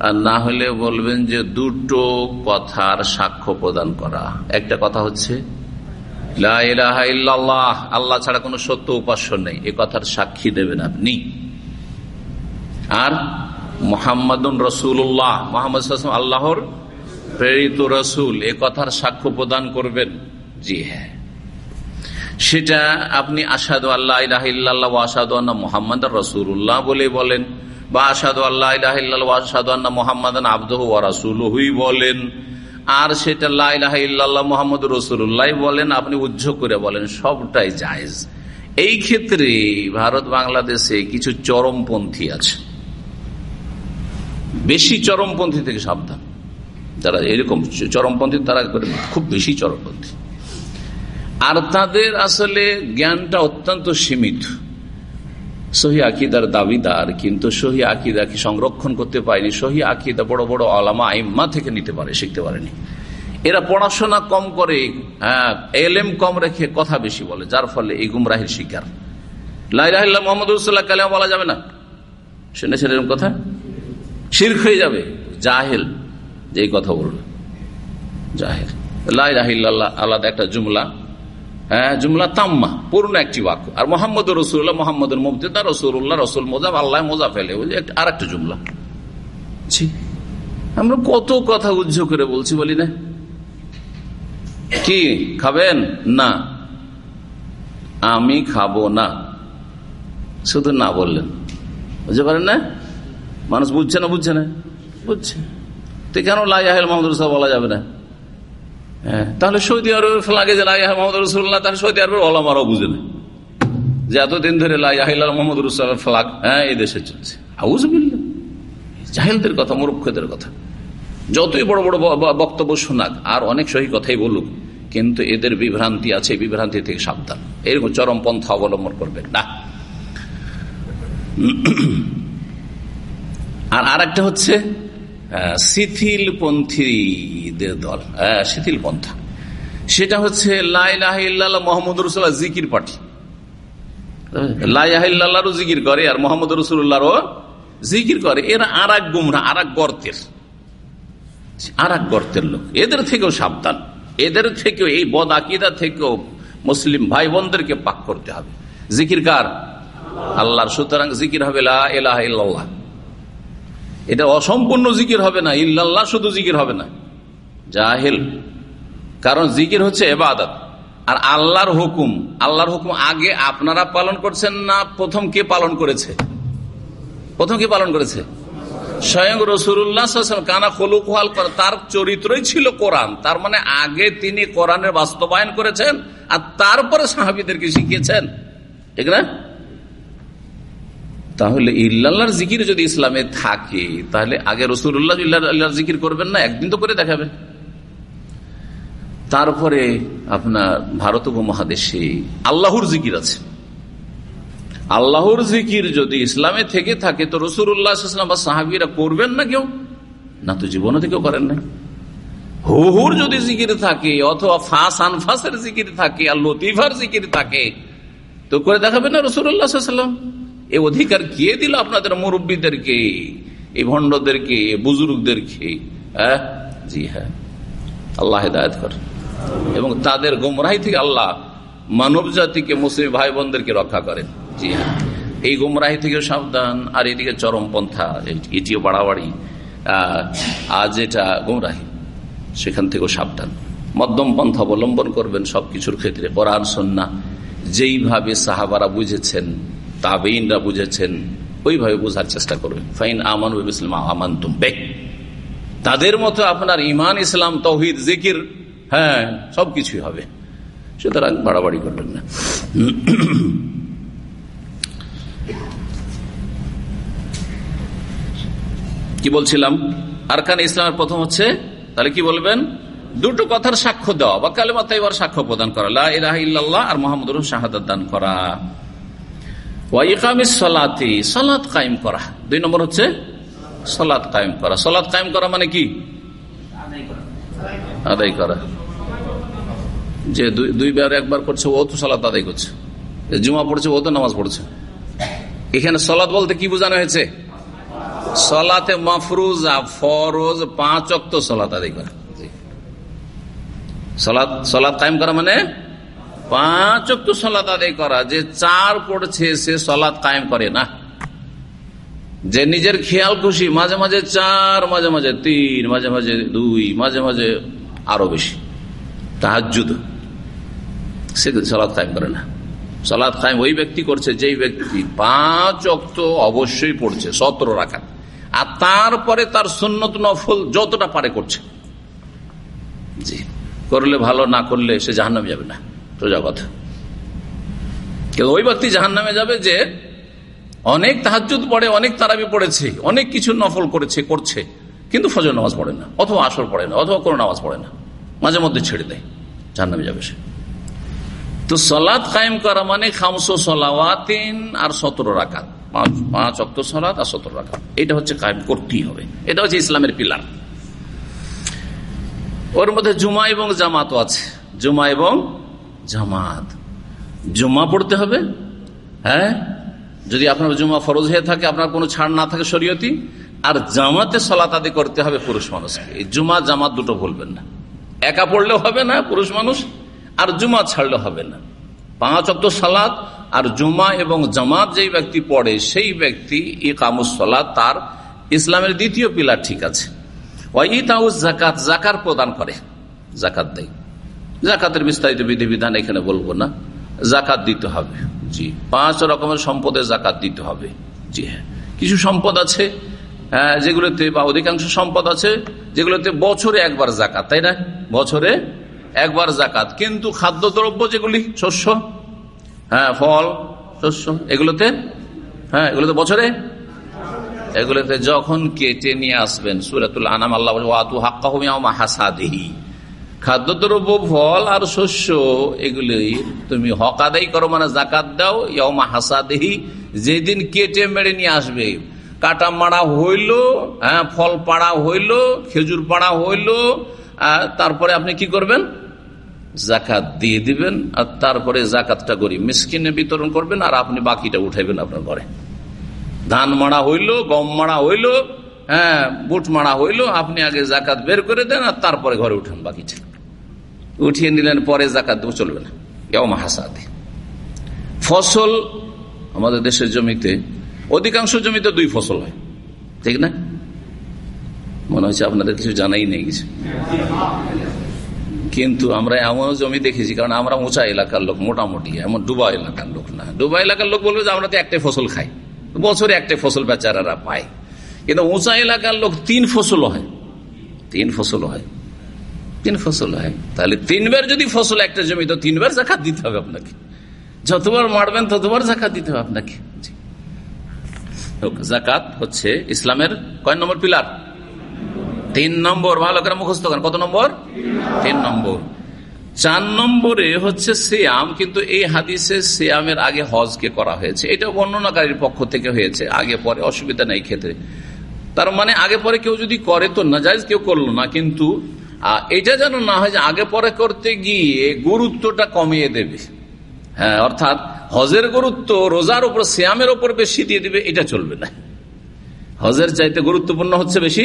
আর না হলে বলবেন যে দুটো কথার সাক্ষ্য প্রদান করা। একটা কথা হচ্ছে আল্লাহ ছাড়া কোনো সত্য উপাস্য নেই। এ কথার সাক্ষী দেবেন আপনি। আর, মোহাম্মদুন রসুল্লাহ মোহাম্মদ আল্লাহর প্রেরিত রসুল। এ কথার সাক্ষ্য প্রদান করবেন। জি হ্যাঁ। সেটা আপনি আসাদু আল্লাহ আসাদু মোহাম্মদ রসুল্লাহ বলে বলেন। বা আসাদু আল্লাহ আসাদু আন্না মোহাম্মদ আব্দহ রাসুলহুই বলেন। আর সেটা লাহ ইল্লাল্লাহ মোহাম্মদ রসুল্লাহ বলেন, আপনি উজ্জ করে বলেন, সবটাই জায়েজ। এই ক্ষেত্রে ভারত বাংলাদেশে কিছু চরমপন্থী আছে। বেশি চরমপন্থী থেকে সাবধান। যারা এরকম চরমপন্থী, তারা খুব বেশি চরমপন্থী। আর তাদের আসলে জ্ঞানটা অত্যন্ত সীমিত। সহি আকিদার দাবিদার, কিন্তু সহি আকিদাকে সংরক্ষণ করতে পারেনি। সহি আকিদা বড় বড় আলামা আইম্মা থেকে নিতে পারে, শিখতে পারেনি। এরা পড়াশোনা কম করে হ্যাঁ এলএম কম রেখে কথা বেশি বলে, যার ফলে এই গুমরাহির শিকার। মোহাম্মদ যাবে না। এরকম কথা? হয়ে যাবে, জাহেল যে কথা জাহেল। আলাদা একটা জুমলা। জুমলা তাম্মা পূর্ণ একটি বাক্য। আর মোহাম্মদ রসুল্লাহ মোহাম্মদের মুফতিদা রসুল্লাহ রসুল মোজাব আল্লাহ মোজা ফেলে। আর একটা জুমলা। আমরা কত কথা উজ্জ করে বলছি বলি না? কি খাবেন? না। আমি খাব না। শুধু না বললেন। বুঝতে পারেন না? মানুষ বুঝছে না বুঝছে না? বুঝছে। তো কেন লাইয়াহেল মোহাম্মদ রসুল বলা যাবে না? হ্যাঁ তাহলে সৌদি আরবের ফ্লাগে যে লাইয়াহ মোহাম্মদ রসুল্লাহ তাহলে সৌদি আরবের ওলামারাও বুঝে না যে এতদিন ধরে লাইয়াহিল্লাহ মোহাম্মদ রসুল্লাহ ফ্লাগ হ্যাঁ এই দেশে চলছে। আউজবিল্লা জাহেলদের কথা, মূর্খদের কথা। যতই বড় বড় বক্তব্য শোনাক, আর অনেক সহি কথাই বলুক, কিন্তু এদের বিভ্রান্তি আছে বিভ্রান্তি থেকে সাবধান। এরকম চরম পন্থা অবলম্বন করবেন না। আর আর একটা হচ্ছে শিথিল পন্থীদের দল শিথিল পন্থা সেটা হচ্ছে লাইলাহ মোহাম্মদ রসুল্লাহ জিকির পাঠি। লাইলাহারও জিকির করে আর মোহাম্মদ রসুল্লাহরও জিকির করে। এরা আর এক গুমরা আর এক গর্তের। আর এক গর্তের লোক। এদের থেকেও সাবধান। এদের থেকেও, এই বদ আকিদা থেকেও মুসলিম ভাই বোনদেরকে পাক করতে হবে। জিকির কার? আল্লাহর। সুতরাং জিকির হবে লাহ এটা অসম্পূর্ণ জিকির হবে না, ইল্লাল্লাহ শুধু জিকির হবে না। জাহেল। কারণ জিকির হচ্ছে এবাদত। আর আল্লাহর হুকুম আল্লাহর হুকুম আগে আপনারা পালন করছেন না প্রথম কে পালন করেছে? প্রথম কে পালন করেছে? স্বয়ং রসুল্লাহ কানা খলুক তার চরিত্রই ছিল কোরআন। তার মানে আগে তিনি কোরআনের বাস্তবায়ন করেছেন আর তারপরে সাহাবিদেরকে শিখিয়েছেন। ঠিক না? তাহলে ইল্লাহর জিকির যদি ইসলামে থাকে, তাহলে আগে রসুল্লাহ ইল্লাহর জিকির করবেন না, একদিন তো করে দেখাবেন। তারপরে আপনার ভারত উপমহাদেশে আল্লাহর জিকির আছে। আল্লাহর জিকির যদি ইসলামে থেকে থাকে, তো রসুল্লাহাম বা সাহাবিরা করবেন না কেউ? না তো জীবনে থেকেও করেন না হুহুর যদি জিকির থাকে, অথবা ফাঁস আনফাসের জিকির থাকে, আর লতিফার জিকির থাকে, তো করে দেখাবেন না রসুল্লাহাম এ অধিকার কে দিল আপনাদের মুরব্বীদেরকে এই ভণ্ডদেরকে বুজুর্গদেরকে? হ্যাঁ? জি হ্যাঁ। আল্লাহ হেদায়ত কর এবং তাদের গোমরাহি থেকে আল্লাহ মানব জাতিকে, মুসলিম ভাই বোনদেরকে রক্ষা করেন। জি হ্যাঁ। এই গুমরাহি থেকে সাবধান, আর এদিকে চরমপন্থা এটিও বাড়াবাড়ি। আজ এটা গুমরাহি, সেখান থেকেও সাবধান। মধ্যম পন্থা অবলম্বন করবেন সবকিছুর ক্ষেত্রে, কোরআন সন্না যেইভাবে সাহাবারা বুঝেছেন তাবেইনরা বুঝেছেন, ওইভাবে বোঝার চেষ্টা করবেন ফাইন আমান ইসলাম আমান তুমবে তাদের মতো আপনার ইমান ইসলাম, তহিদ, জিকির হ্যাঁ সবকিছুই হবে। সুতরাং বাড়াবাড়ি করবেন না। কি বলছিলাম? আরকান ইসলামের প্রথম হচ্ছে, তাহলে কি বলবেন? দুটো কথার সাক্ষ্য দেওয়া বা কালেমা তাইবার সাক্ষ্য প্রদান করা। আর মোহাম্মদ শাহাদ দান করা। কায়েম করা। দুই নম্বর হচ্ছে কায়েম করা। কায়েম করা মানে কি? আদায় করা। যে দুইবার একবার তো আদায় জুমা পড়ছে, ও তো নামাজ পড়ছে। এখানে সলাৎ বলতে কি বোঝানো হয়েছে? সলাতে মফরুজা, ফরোজ পাঁচ অক্ত সলাত আদায় করা। সলাৎ সলাৎ কায়েম করা মানে পাঁচ অক্ত সলাত আদায় করা, যে চার পড়ছে সে সলাৎ কায়েম করে না। যে নিজের খেয়াল খুশি, মাঝে মাঝে চার, মাঝে মাঝে তিন, মাঝে মাঝে দুই, মাঝে মাঝে আরও বেশি। তাহাজুদ সে সলাৎ কায়েম করে না। সলাৎ কায়েম ওই ব্যক্তি করছে, যেই ব্যক্তি পাঁচ অক্ত অবশ্যই পড়ছে, সতেরো রাখা আর তারপরে তার সুন্নত নফল যতটা পারে করছে। জি, করলে ভালো, না করলে সে জাহান নামে যাবে না। সোজা কথা। কিন্তু ওই ব্যক্তি জাহান নামে যাবে যে অনেক তাহাজুদ পড়ে, অনেক তারাবি পড়েছে, অনেক কিছু নফল করেছে, করছে, কিন্তু ফজর নামাজ পড়ে না, অথবা আসর পড়ে না, অথবা কোনো নামাজ পড়ে না, মাঝে মধ্যে ছেড়ে দেয় জাহান নামে যাবে সে। তো সলাদ কায়েম করা মানে খামসো সলাওয়াতিন আর সতেরো রাকাত। পাঁচ অক্ট সলাদ আর সতেরো রাকাত। এটা হচ্ছে কায়েম করতেই হবে। এটা হচ্ছে ইসলামের পিলার। ওর মধ্যে জুমা এবং জামাতও আছে। জুমা এবং জামাত। জুমা পড়তে হবে হ্যাঁ? যদি আপনার জুমা ফরজ হয়ে থাকে, আপনার কোনো ছাড় না থাকে শরীয়তি, আর জামাতে সলাত আদি করতে হবে পুরুষ মানুষকে। এই জুমা জামাত দুটো বলবেন না। একা পড়লেও হবে না পুরুষ মানুষ, আর জুমা ছাড়লে হবে না। পাঁচ অক্ট সালাদ আর জুমা এবং জামাত যেই ব্যক্তি পড়ে, সেই ব্যক্তি ই কামুস সলাদ তার ইসলামের দ্বিতীয় পিলার ঠিক আছে। ওই তাউস জাকাত জাকার প্রদান করে জাকাত দেয়। জাকাতের বিস্তারিত বিধিবিধান এখানে বলব না। জাকাত দিতে হবে। জি, পাঁচ রকমের সম্পদে জাকাত দিতে হবে। জি হ্যাঁ। কিছু সম্পদ আছে যেগুলোতে বা অধিকাংশ সম্পদ আছে, যেগুলোতে বছরে একবার জাকাত, তাই না? বছরে একবার জাকাত। কিন্তু খাদ্যদ্রব্য যেগুলি, শস্য হ্যাঁ ফল, শস্য, এগুলোতে হ্যাঁ এগুলোতে বছরে? এগুলোতে যখন কেটে নিয়ে আসবেন, সুরাতুল আনাম আল্লাহ হাক্কা হাসাদেহি। খাদ্যদ্রব্য, ফল আর শস্য এগুলি তুমি হক আদায় করো মানে জাকাত দাও ইয়মা হাসাদেহি, যেদিন কেটে মেরে নিয়ে আসবে। কাটা মারা হইল হ্যাঁ ফল পাড়া হইল, খেজুর পাড়া হইল তারপরে আপনি কি করবেন? জাকাত দিয়ে দিবেন, আর তারপরে জাকাতটা করি। মিসকিনে বিতরণ করবেন, আর আপনি বাকিটা উঠাইবেন আপনার ঘরে। ধান মারা হইল, গম মারা হইল হ্যাঁ বুট মারা হইল, আপনি আগে জাকাত বের করে দেন, আর তারপরে ঘরে উঠান বাকিটা। উঠিয়ে নিলেন, পরে জাকাত দেবো, চলবে না। কেউ মাহাসাদে ফসল আমাদের দেশের জমিতে, অধিকাংশ জমিতে দুই ফসল হয়। ঠিক না? মনে হচ্ছে আপনাদের কিছু জানাই নেই কিছু। কিন্তু আমরা এমন জমি দেখেছি, কারণ আমরা উঁচা এলাকার লোক, মোটামুটি। এমন ডুবা এলাকার লোক না। ডুবা এলাকার লোক বলবে যে, আমরা তো একটাই ফসল খাই। বছরে একটাই ফসল বেচারারা পায়। কিন্তু উঁচা এলাকার লোক তিন ফসল হয়। তিন ফসল হয়। তিন ফসল হয়। তাহলে তিনবার যদি ফসল একটা জমি, তো তিনবার জাকাত দিতে হবে আপনাকে। যতবার মারবেন, ততবার জাকাত দিতে হবে আপনাকে। জাকাত হচ্ছে ইসলামের কয় নম্বর পিলার? তিন নম্বর। ভালো করে মুখস্থ করেন। কত নম্বর? তিন নম্বর। চার নম্বরে হচ্ছে সিয়াম, কিন্তু এই হাদিসে সিয়ামের আগে হজকে করা হয়েছে। এটা বর্ণনাকারীর পক্ষ থেকে হয়েছে। আগে, পরে অসুবিধা নেই ক্ষেত্রে। তার মানে আগে, পরে কেউ যদি করে, তো না যায় কেউ করল না। কিন্তু এটা যেন না হয় যে আগে পরে করতে গিয়ে গুরুত্বটা কমিয়ে দেবে। হ্যাঁ অর্থাৎ হজের গুরুত্ব রোজার উপর শ্যামের উপর বেশি দিয়ে দিবে, এটা চলবে না। হজের চাইতে গুরুত্বপূর্ণ হচ্ছে বেশি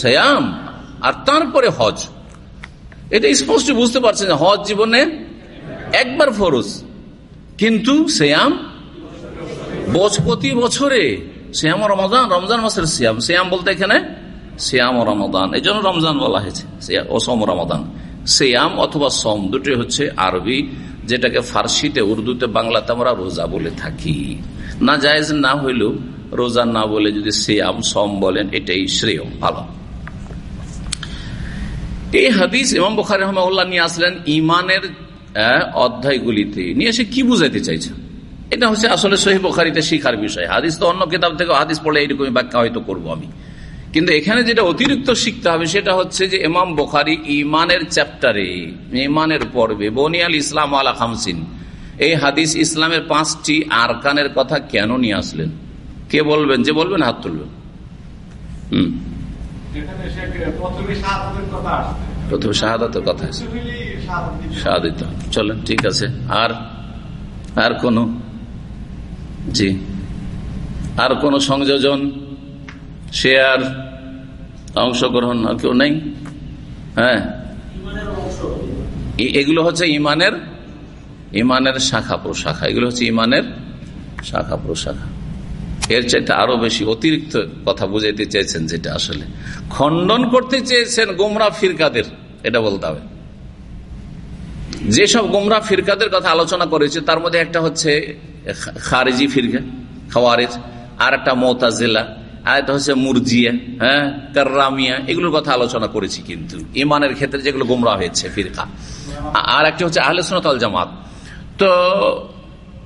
শ্যাম আর তারপরে হজ। এটা স্পষ্ট বুঝতে পারছেন হজ জীবনে একবার ফরজ, কিন্তু শ্যাম প্রতি বছরে শ্যাম রমজান রমজান মাসের শ্যাম শ্যাম বলতে এখানে শ্যাম রমদান। এই জন্য রমজান বলা হয়েছে। অসম রমদান। শ্যাম অথবা সম দুটি হচ্ছে আরবি, যেটাকে ফার্সিতে, উর্দুতে, বাংলাতে আমরা রোজা বলে থাকি। না জায়েজ না হইলেও রোজা না বলে যদি শ্যাম সম বলেন, এটাই শ্রেয়, ভালো। এই হাদিস ইমাম বখার রহমাউল্লাহ নিয়ে আসলেন ইমানের অধ্যায়গুলিতে। নিয়ে এসে কি বুঝাইতে চাইছেন এটা হচ্ছে আসলে সহি বখারিতে শিখার বিষয়। হাদিস তো অন্য কিতাব থেকে হাদিস পড়লে এইরকমই ব্যাখ্যা হয়তো করব আমি। কিন্তু এখানে যেটা অতিরিক্ত শিখতে হবে সেটা হচ্ছে যে ইমাম বোখারি ইমানের চ্যাপ্টারে ইমানের পর্বে বনিয়াল ইসলাম আলা খামসিন এই হাদিস ইসলামের পাঁচটি আরকানের কথা কেন নিয়ে আসলেন? কে বলবেন? যে বলবেন হাত তুলবেন। হম। প্রথমে শাহাদাতের কথা আছে শাহাদিত। চলেন ঠিক আছে। আর আর কোন? জি। আর কোন সংযোজন? শেয়ার? অংশগ্রহণ কেউ নেই? হ্যাঁ। এগুলো হচ্ছে ইমানের ইমানের শাখা প্রশাখা। এগুলো হচ্ছে ইমানের শাখা প্রশাখা। এর চাইতে আরও বেশি অতিরিক্ত কথা বুঝাইতে চেয়েছেন যেটা আসলে। খণ্ডন করতে চেয়েছেন গোমরা ফিরকাদের, এটা বলতে হবে। যেসব গোমরা ফিরকাদের কথা আলোচনা করেছে, তার মধ্যে একটা হচ্ছে খারেজি ফিরকা, খাওয়ারেজ, আর একটা মোতাজেলা। আর একটা হচ্ছে মুরজিয়া হ্যাঁ কার্রামিয়া, এগুলোর কথা আলোচনা করেছি কিন্তু। ইমানের ক্ষেত্রে যেগুলো গোমরা হয়েছে, ফিরকা। আর একটা হচ্ছে আহলে সোনাতল জামাত। তো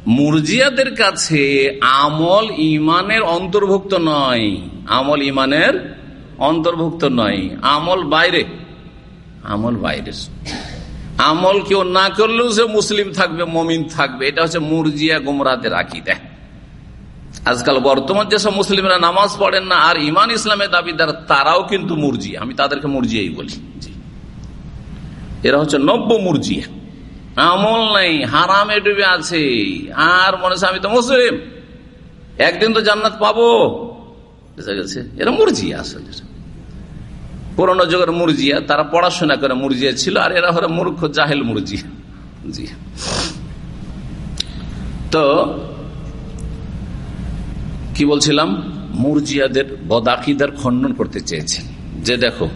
মুরজিয়াদের কাছে আমল ইমানের অন্তর্ভুক্ত নয়। আমল ইমানের অন্তর্ভুক্ত নয়। আমল বাইরে। আমল বাইরে। আমল কেউ না করলেও সে মুসলিম থাকবে, মমিন থাকবে। এটা হচ্ছে মুরজিয়া গুমরাদের দেয় আজকাল বর্তমান যেসব মুসলিমরা নামাজ পড়েন না আর ইমান ইসলামের দাবিদার, তারাও কিন্তু মুরজি আমি তাদেরকে মুরজিয়াই বলি। এরা হচ্ছে নব্য মুরজিয়া। আমল নাই, হারামে ডুবে আছে। আর মনে হচ্ছে আমি তো মুসলিম। একদিন তো জান্নাত পাবো। বুঝা গেছে? এরা মুরজিয়া আসলে। পুরোনো যুগের মুরজিয়া, তারা পড়াশোনা করে মুরজিয়া ছিল, আর এরা হলো মূর্খ, জাহেল মুরজিয়া। জি। তো কি বলছিলাম? মুরজিয়াদের, বদাকিদার খণ্ডন করতে চেয়েছেন। যে দেখো,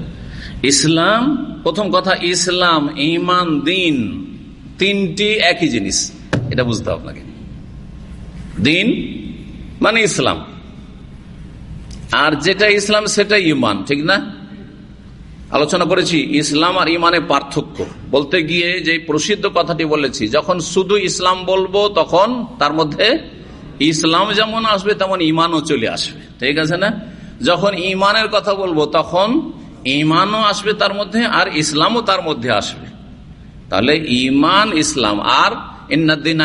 ইসলাম, প্রথম কথা, ইসলাম ইমান দিন, তিনটি একই জিনিস। এটা বুঝতে আপনাকে। দিন মানে ইসলাম। আর যেটা ইসলাম, সেটা ইমান ঠিক না? আলোচনা করেছি, ইসলাম আর ইমানের পার্থক্য। বলতে গিয়ে যে প্রসিদ্ধ কথাটি বলেছি, যখন শুধু ইসলাম বলব, তখন তার মধ্যে ইসলাম যেমন আসবে, তেমন ইমানও চলে আসবে। ঠিক আছে না? যখন ইমানের কথা বলব, তখন ইমানও আসবে তার মধ্যে আর ইসলামও তার মধ্যে আসবে। তাহলে ইমান ইসলাম আর ইন্নাদ্দিন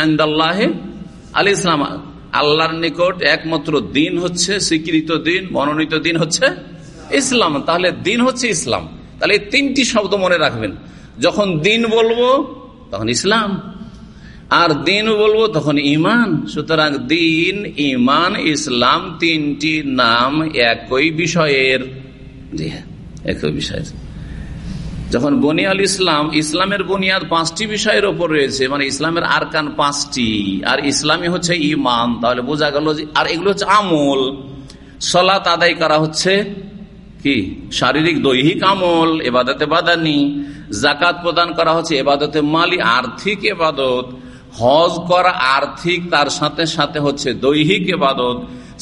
আল ইসলাম। আল্লাহর নিকট একমাত্র দিন হচ্ছে স্বীকৃত দিন, মনোনীত দিন হচ্ছে ইসলাম। তাহলে দিন হচ্ছে ইসলাম। তাহলে তিনটি শব্দ মনে রাখবেন। যখন দিন বলব, তখন ইসলাম। আর দিন বলব তখন ইমান সুতরাং দিন ইমান ইসলাম তিনটি নাম একই বিষয়ের। হ্যাঁ একই বিষয়ের। যখন বনিয়াল ইসলাম, ইসলামের বুনিয়াদ পাঁচটি বিষয়ের ওপর রয়েছে মানে ইসলামের আরকান পাঁচটি, আর ইসলামী হচ্ছে ইমান তাহলে বোঝা গেল আর এগুলো হচ্ছে আমল। সলাত আদায় করা হচ্ছে কি? শারীরিক দৈহিক আমল, এবাদতে বাদানি। জাকাত প্রদান করা হচ্ছে এবাদতে মালি, আর্থিক এবাদত। হজ করা আর্থিক, তার সাথে সাথে হচ্ছে দৈহিক এবাদত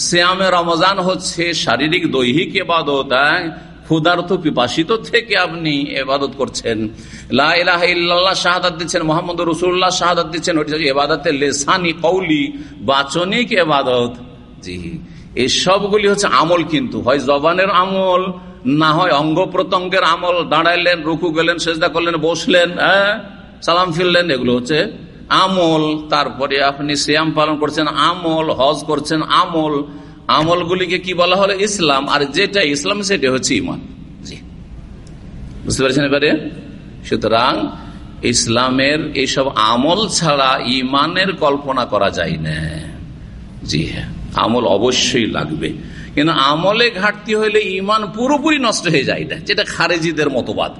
শ্যামে রমজান হচ্ছে শারীরিক দৈহিক এবাদত হ্যাঁ? ক্ষুধার্থ পিপাসিত থেকে আপনি এবাদত করছেন। লাহ শাহাদাত দিচ্ছেন মোহাম্মদ রসুল্লাহ শাহাদাত দিচ্ছেন এবাদতে লেসানি কৌলি বাচনিক এবাদত জি। এই সবগুলি হচ্ছে আমল কিন্তু, হয় জবানের আমল, না হয় অঙ্গ প্রত্যঙ্গের আমল। দাঁড়াইলেন, রুকু গেলেন, সেজদা করলেন, বসলেন হ্যাঁ? সালাম ফিরলেন, এগুলো হচ্ছে আমল, তারপরে আপনি শ্যাম পালন করছেন, আমল, হজ করছেন, আমল। আমলগুলিকে কি বলা হলো? ইসলাম। আর যেটা ইসলাম, সেটা হচ্ছে ইমান জি। বুঝতে পারছেন এবারে? সুতরাং ইসলামের এইসব আমল ছাড়া ইমানের কল্পনা করা যায় না। জি হ্যাঁ। আমল অবশ্যই লাগবে। কিন্তু আমলে ঘাটতি হইলে ইমান পুরোপুরি নষ্ট হয়ে যায় না। যেটা খারেজিদের মতবাদ।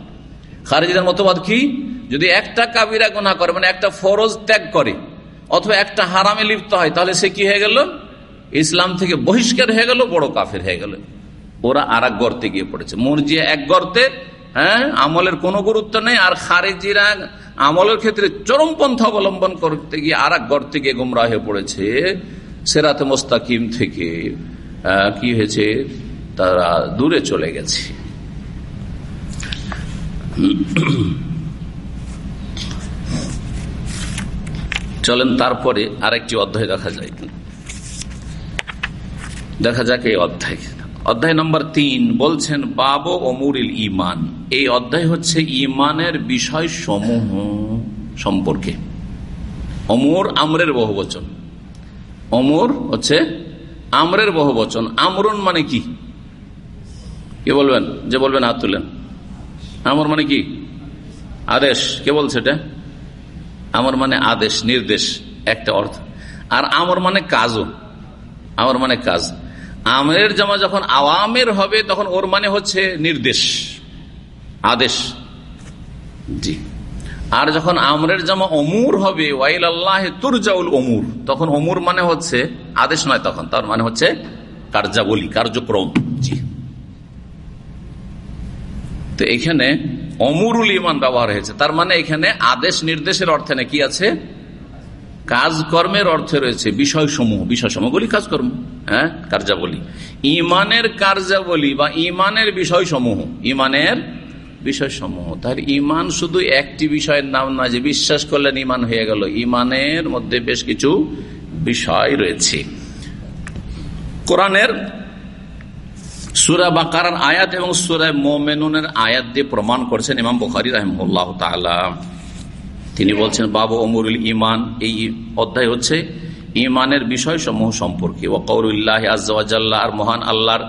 খারেজিদের মতবাদ কি? যদি একটা কাবিরা গোনা করে মানে একটা ফরজ ত্যাগ করে, অথবা একটা হারামে লিপ্ত হয়, তাহলে সে কি হয়ে গেল? ইসলাম থেকে বহিষ্কার হয়ে গেল, বড় কাফের হয়ে গেল। ওরা আর এক গর্তে গিয়ে পড়েছে। মর্জিয়া এক গর্তে হ্যাঁ আমলের কোনো গুরুত্ব নেই, আর খারেজিরা আমলের ক্ষেত্রে চরমপন্থা অবলম্বন করতে গিয়ে আর এক গর্তে গিয়ে গুমরা হয়ে পড়েছে। সেরাতে মোস্তাকিম থেকে কি হয়েছে? তারা দূরে চলে গেছে। চলেন তারপরে আরেকটি অধ্যায় দেখা যায় দেখা যাক এই অধ্যায় অধ্যায় নম্বর তিন বলছেন, বাব অমুরিল ইমান এই অধ্যায় হচ্ছে ইমানের বিষয় সমূহ সম্পর্কে। অমর আমরের বহু বচন অমর হচ্ছে আমরের বহু বচন আমরন মানে কি? কে বলবেন? যে বলবেন, হাত তুলেন। আমর মানে কি? আদেশ। কে বলছে এটা? আমার মানে আদেশ, নির্দেশ, একটা অর্থ। আর আমর মানে কাজও। আমার মানে কাজ। আমরের জামা যখন আওয়ামের হবে, তখন ওর মানে হচ্ছে নির্দেশ, আদেশ। জি। আর যখন আমরের জামা অমুর হবে ওয়াইল আল্লাহ তুরজাউল অমুর, তখন অমুর মানে হচ্ছে আদেশ নয় তখন, তার মানে হচ্ছে কার্যাবলী, কার্যক্রম। জি। তো এখানে অমুরুল ইমান ব্যবহার হয়েছে। তার মানে এখানে আদেশ নির্দেশের অর্থে না, কি আছে? কাজকর্মের অর্থে রয়েছে বিষয় সমূহ বিষয় সমূহগুলি কাজকর্ম হ্যাঁ? কার্যাবলী। ইমানের কার্যাবলী বা ইমানের বিষয় সমূহ ইমানের বিষয় সমূহ তাহলে ইমান শুধু একটি বিষয়ের নাম না, যে বিশ্বাস করলেন ইমান হয়ে গেল। ইমানের মধ্যে বেশ কিছু বিষয় রয়েছে। কোরআনের সুরা বাকার আয়াত এবং সুরা মোমেনুনের আয়াত দিয়ে প্রমাণ করছেন ইমাম বুখারি রহমুল্লাহ তিনি বলছেন, বাবু অমরুল ইমান এই অধ্যায় হচ্ছে ইমানের বিষয় সমূহ সম্পর্কে ও কৌরুল্লাহ আজ্লাহ আর মহান আল্লাহর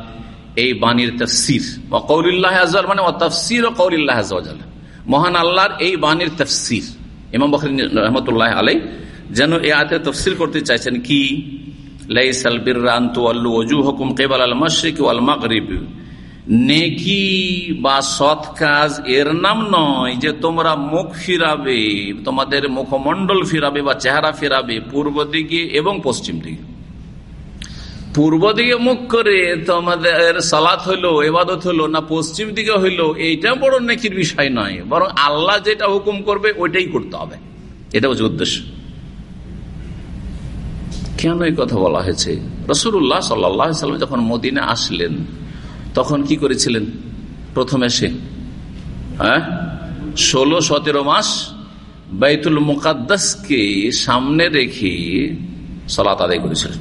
এই বাণীর তফসির। ও কৌরুল্লাহ আজ মানে ও তফসির ও কৌরুল্লাহ আজ্লাহ মহান আল্লাহর এই বাণীর তফসির। ইমাম বখর রহমতুল্লাহ আলাই যেন এ আয়তে তফসির করতে চাইছেন কি? লাইসাল বিরান্তু আল্লু অজু হুকুম কেবল আল মশরিক ওয়াল মাগরিব। নেকি বা সৎ কাজ এর নাম নয় যে তোমরা মুখ ফিরাবে, তোমাদের মুখমন্ডল ফিরাবে বা চেহারা ফিরাবে পূর্ব দিকে এবং পশ্চিম দিকে। পূর্ব দিকে মুখ করে তোমাদের সালাত হইল এবাদত হইল না পশ্চিম দিকে হইল, এইটা বড় নেকির বিষয় নয়। বরং আল্লাহ যেটা হুকুম করবে, ওইটাই করতে হবে। এটা হচ্ছে উদ্দেশ্য। কেন এই কথা বলা হয়েছে? রসুল্লাহ সাল্লাম যখন মদিনে আসলেন, তখন কি করেছিলেন? প্রথমে সে হ্যাঁ? ষোলো, সতেরো মাস বাইতুল মুকাদ্দাসকে সামনে রেখে সলাত আদায় করেছিলেন।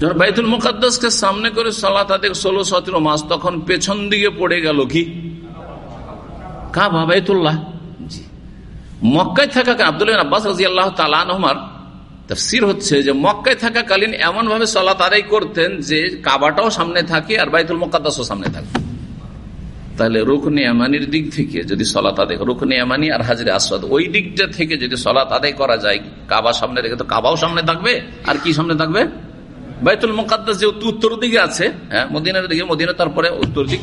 যখন বাইতুল মুকাদ্দাসকে সামনে করে সলাত আদায় ষোলো, সতেরো মাস, তখন পেছন দিকে পড়ে গেল কি? কাবা বাইতুল্লাহ। মক্কায় থাকা আব্দুল আব্বাস রাজি আল্লাহ তালানহমার তফসির হচ্ছে যে মক্কায় থাকাকালীন এমন ভাবে সলাত আদায় করতেন যে কাবাটাও সামনে থাকে আর বাইতুল মোকাদ্দাসও সামনে থাকে। তাহলে রুকনি আমানির দিক থেকে যদি সলাত আদায় রুকনি আমানি আর হাজরে আসাদ ওই দিকটা থেকে যদি সলাত আদায় করা যায়, কাবা সামনে রেখে তো কাবাও সামনে থাকবে? আর কি সামনে থাকবে? বাইতুল মোকাদ্দাস যে উত্তর দিকে আছে হ্যাঁ মদিনার দিকে, মদিনা তারপরে উত্তর দিক।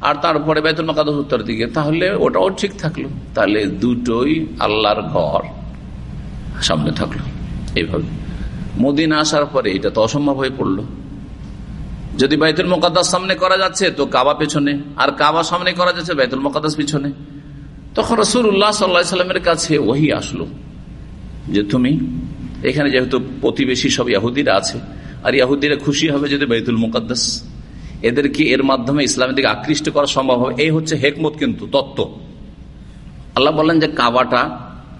আর তারপরে বাইতুল মোকাদ্দাস উত্তর দিকে, তাহলে ওটাও ঠিক থাকল। তাহলে দুটোই আল্লাহর ঘর সামনে থাকল। এইভাবে। মদিনা আসার পরে এটা তো অসম্ভব হয়ে পড়ল। যদি বাইতুল মোকাদ্দাস সামনে করা যাচ্ছে, তো কাবা পেছনে। আর কাবা সামনে করা যাচ্ছে, বাইতুল মোকাদ্দাস পিছনে। তখন রসুল্লাহ সাল্লা সাল্লামের কাছে ওহি আসলো যে তুমি, এখানে যেহেতু প্রতিবেশী সব ইয়াহুদিরা আছে, আর ইয়াহুদিরা খুশি হবে যদি বাইতুল মোকাদ্দাস। এদেরকে এর মাধ্যমে ইসলামের দিকে আকৃষ্ট করা সম্ভব হবে? এই হচ্ছে হেকমত কিন্তু, তত্ত্ব। আল্লাহ বললেন যে কাবাটা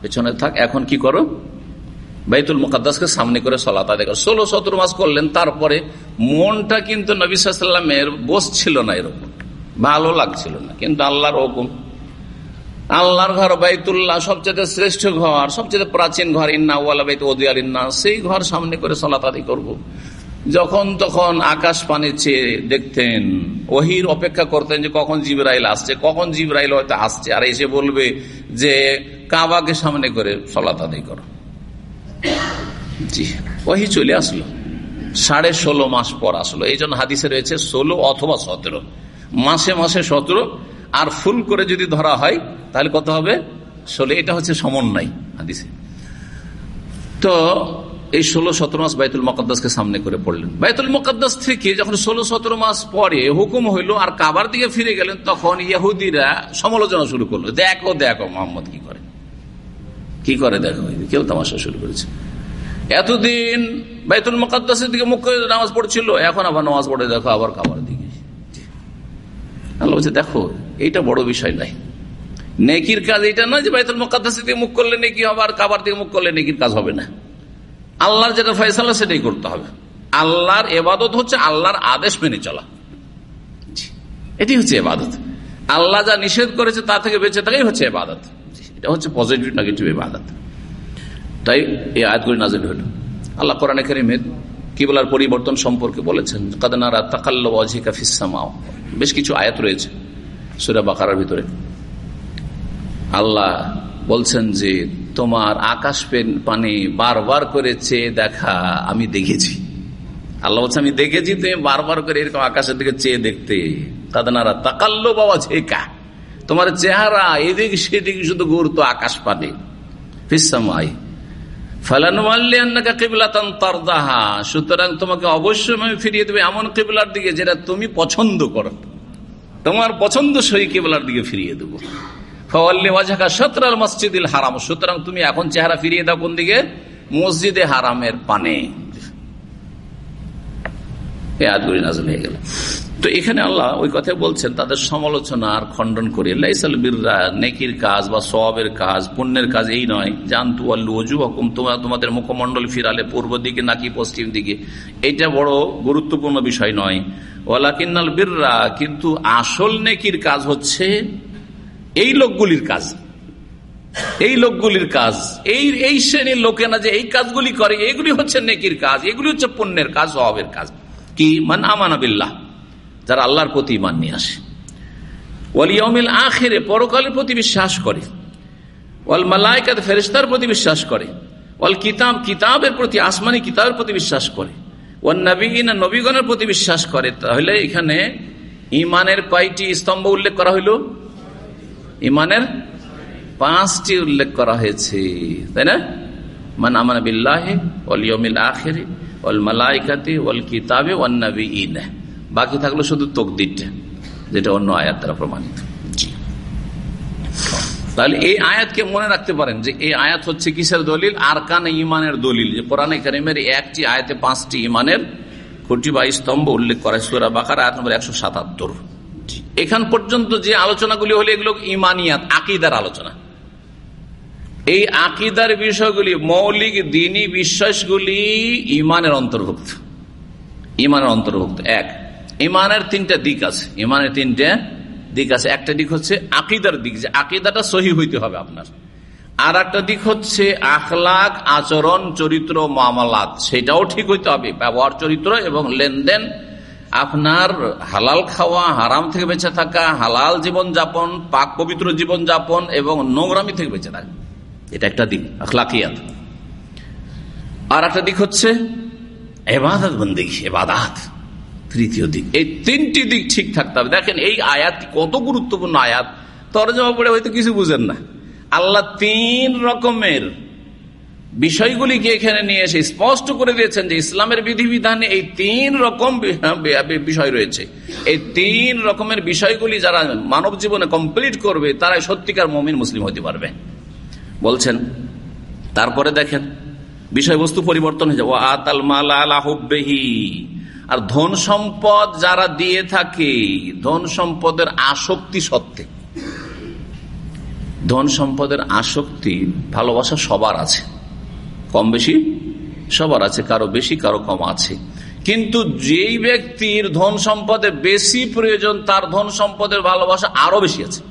পেছনে থাক, এখন কি করো? বাইতুল মুকাদ্দাসকে সামনে করে সলাত আদায় করে। ষোলো সতেরো মাস করলেন, তারপরে মনটা কিন্তু নবী সাল্লামের বসছিল না এরকম ভালো লাগছিল না, কিন্তু আল্লাহর হুকুম। আল্লাহর ঘর, বাইতুল্লাহ সবচেয়ে শ্রেষ্ঠ ঘর, সবচেয়ে প্রাচীন ঘর, ইন্না ওয়ালা বাইত ওদিয়াল ইন্না, সেই ঘর সামনে করে সলাত আদি করব। যখন তখন আকাশ পানি চেয়ে দেখতেন, ওহির অপেক্ষা করতেন যে কখন জিবরাইল আসছে, কখন জিবরাইল হয়তো আসছে, আর এসে বলবে যে কাবাকে সামনে করে সলাত আদায় করো। ওহি চলে আসলো। সাড়ে ষোলো মাস পর আসলো। এই জন্য হাদিসে রয়েছে ষোলো অথবা সতেরো। মাসে মাসে সতেরো। আর ফুল করে যদি ধরা হয়, তাহলে কত হবে? ষোলো। এটা হচ্ছে সমন্বয় হাদিসে। তো এই ষোলো সতেরো মাস বাইতুল মকদ্দাসকে সামনে করে পড়লেন। বাইতুল মকদ্দাস থেকে যখন ষোলো সতেরো মাস পরে হুকুম হইল আর কাবার দিকে ফিরে গেলেন, তখন ইহুদিরা সমালোচনা শুরু করল। দেখো দেখো মোহাম্মদ কি করে। কি করে দেখো? কেউ তামাশা শুরু করেছে। এতদিন বাইতুল মকাদ্দাসের দিকে মুখ করে নামাজ পড়ছিল, এখন আবার নামাজ পড়ে দেখো, আবার কাবার দিকে। আল্লাহ বলছে, দেখো, এইটা বড় বিষয় নাই নেকির কাজ এটা নয় যে বাইতুল মকাদ্দাসের দিকে মুখ করলে নেকি হবে আর কাবার দিকে মুখ করলে নেকির কাজ হবে না। আল্লাহর যেটা ফয়সালা, সেটাই করতে হবে। আল্লাহর এবাদত হচ্ছে আল্লাহর আদেশ মেনে চলা। এটি হচ্ছে এবাদত। আল্লাহ যা নিষেধ করেছে তা থেকে বেঁচে থাকাই হচ্ছে এবাদত। এটা হচ্ছে পজিটিভ নেগেটিভ এবাদত তাই এই আয়াতগুলি নাজিল হইল আল্লাহ কোরআন করিমের কিবলার পরিবর্তন সম্পর্কে বলেছেন কাদনারা তাকাল্ল অজিকা ফিসামাও বেশ কিছু আয়াত রয়েছে সুরা বাকারার ভিতরে। আল্লাহ বলছেন যে, তোমার আকাশ পেন পানি বারবার করে চেয়ে দেখা আমি দেখেছি। আল্লাহ বলছে আমি দেখেছি, তুমি বারবার করে এরকম আকাশের দিকে চেয়ে দেখতে। কাদনারা তাকাল্লো বাবা ঝেকা তোমার চেহারা এদিক সেদিক শুধু গুরুত্ব আকাশ পানি। ফিসামাই সুতরাং তোমাকে অবশ্যই আমি ফিরিয়ে দেবে এমন কেবলার দিকে যেটা তুমি পছন্দ করো। তোমার কেবলার দিকে ফিরিয়ে দেবো। মসজিদুল হারাম। সুতরাং তুমি এখন চেহারা ফিরিয়ে দাও কোন দিকে? মসজিদে হারামের পানে। হয়ে গেল। তো এখানে আল্লাহ ওই কথা বলছেন, তাদের সমালোচনা আর খণ্ডন করে লাইসাল বিররা, নেকির কাজ বা সবের কাজ, পুণ্যের কাজ এই নয়। জানতু আল্লু অজু হকুম তোমরা তোমাদের মুখমন্ডল ফিরালে, পূর্ব দিকে নাকি পশ্চিম দিকে। এটা বড় গুরুত্বপূর্ণ বিষয় নয়। ওয়ালাকিন্নাল বিররা, কিন্তু আসল নেকির কাজ হচ্ছে এই লোকগুলির কাজ। এই লোকগুলির কাজ। এই এই শ্রেণির লোকেরা যে এই কাজগুলি করে, এগুলি হচ্ছে নেকির কাজ, এগুলি হচ্ছে পুণ্যের কাজ স্বভাবের কাজ। কি? মান আমানাবিল্লাহ যারা আল্লাহর প্রতি ইমান নিয়ে আসে। ওয়ালিয়মিল আখেরে, পরকালের প্রতি বিশ্বাস করে। ওয়াল মালাইকাত ফেরিস্তার প্রতি বিশ্বাস করে। ওয়াল কিতাব, কিতাবের প্রতি, আসমানি কিতাবের প্রতি বিশ্বাস করে। ওয়াল নবীন নবীগণের প্রতি বিশ্বাস করে। তাহলে এখানে ইমানের কয়টি স্তম্ভ উল্লেখ করা হইল? ইমানের পাঁচটি উল্লেখ করা হয়েছে। তাই না? মান আমান বিল্লাহে, ওয়াল ইয়মিল আখেরে, ওয়াল মালাইকাতে, ওয়াল কিতাবে ওয়াল নবীন বাকি থাকল শুধু তকদিরটা যেটা অন্য আয়াত দ্বারা প্রমাণিত। জি। তাহলে এই আয়াতকে মনে রাখতে পারেন যে এই আয়াত হচ্ছে কিসের দলিল? আর কান ইমানের দলিল। যে কোরআনে কারিমের একটি আয়াতে পাঁচটি ইমানের কোটি বা স্তম্ভ উল্লেখ করা সুরা বাকার আয়াত নম্বর একশো সাতাত্তর। এখান পর্যন্ত যে আলোচনাগুলি হলে এগুলো ইমানিয়াত আকিদার আলোচনা। এই আকিদার বিষয়গুলি মৌলিক দিনী বিশ্বাসগুলি ইমানের অন্তর্ভুক্ত। ইমানের অন্তর্ভুক্ত। এক ইমানের তিনটা দিক আছে। ইমানের তিনটা দিক আছে। একটা দিক হচ্ছে আকিদার দিক, যে আকিদাটা সহি হইতে হবে আপনার। আর একটা দিক হচ্ছে আখলাখ আচরণ, চরিত্র, মামলাত, সেটাও ঠিক হইতে হবে। ব্যবহার, চরিত্র এবং লেনদেন। আপনার হালাল খাওয়া, হারাম থেকে বেঁচে থাকা, হালাল জীবন যাপন পাক পবিত্র জীবন যাপন এবং নোংরামি থেকে বেঁচে থাকা। এটা একটা দিক, আখলাকিয়াত। আর একটা দিক হচ্ছে এবাদত বন্দি, এবাদাত। তৃতীয় দিক। এই তিনটি দিক ঠিক থাকতে হবে। দেখেন, এই আয়াত কত গুরুত্বপূর্ণ আয়াত। তরজমা পড়ে হয়তো কিছু বুঝেন না। আল্লাহ তিন রকমের বিষয়গুলিকে এখানে নিয়ে এসে স্পষ্ট করে দিয়েছেন যে ইসলামের বিধিবিধানে এই তিন রকম বিষয় রয়েছে। এই তিন রকমের বিষয়গুলি যারা মানব জীবনে কমপ্লিট করবে, তারাই সত্যিকার মমিন, মুসলিম হতে পারবে। বলছেন, তারপরে দেখেন, বিষয়বস্তু পরিবর্তন হয়ে যাবে। আতাল মালা আলাহবেহি আর ধন সম্পদ যারা দিয়ে থাকে, ধন সম্পদের আসক্তি সত্ত্বে। ধন সম্পদের আসক্তি ভালোবাসা সবার আছে। কম বেশি সবার আছে, কারও বেশি, কারও কম আছে। কিন্তু যেই ব্যক্তির ধন সম্পদে বেশি প্রয়োজন, তার ধন সম্পদের ভালোবাসা আরও বেশি আছে।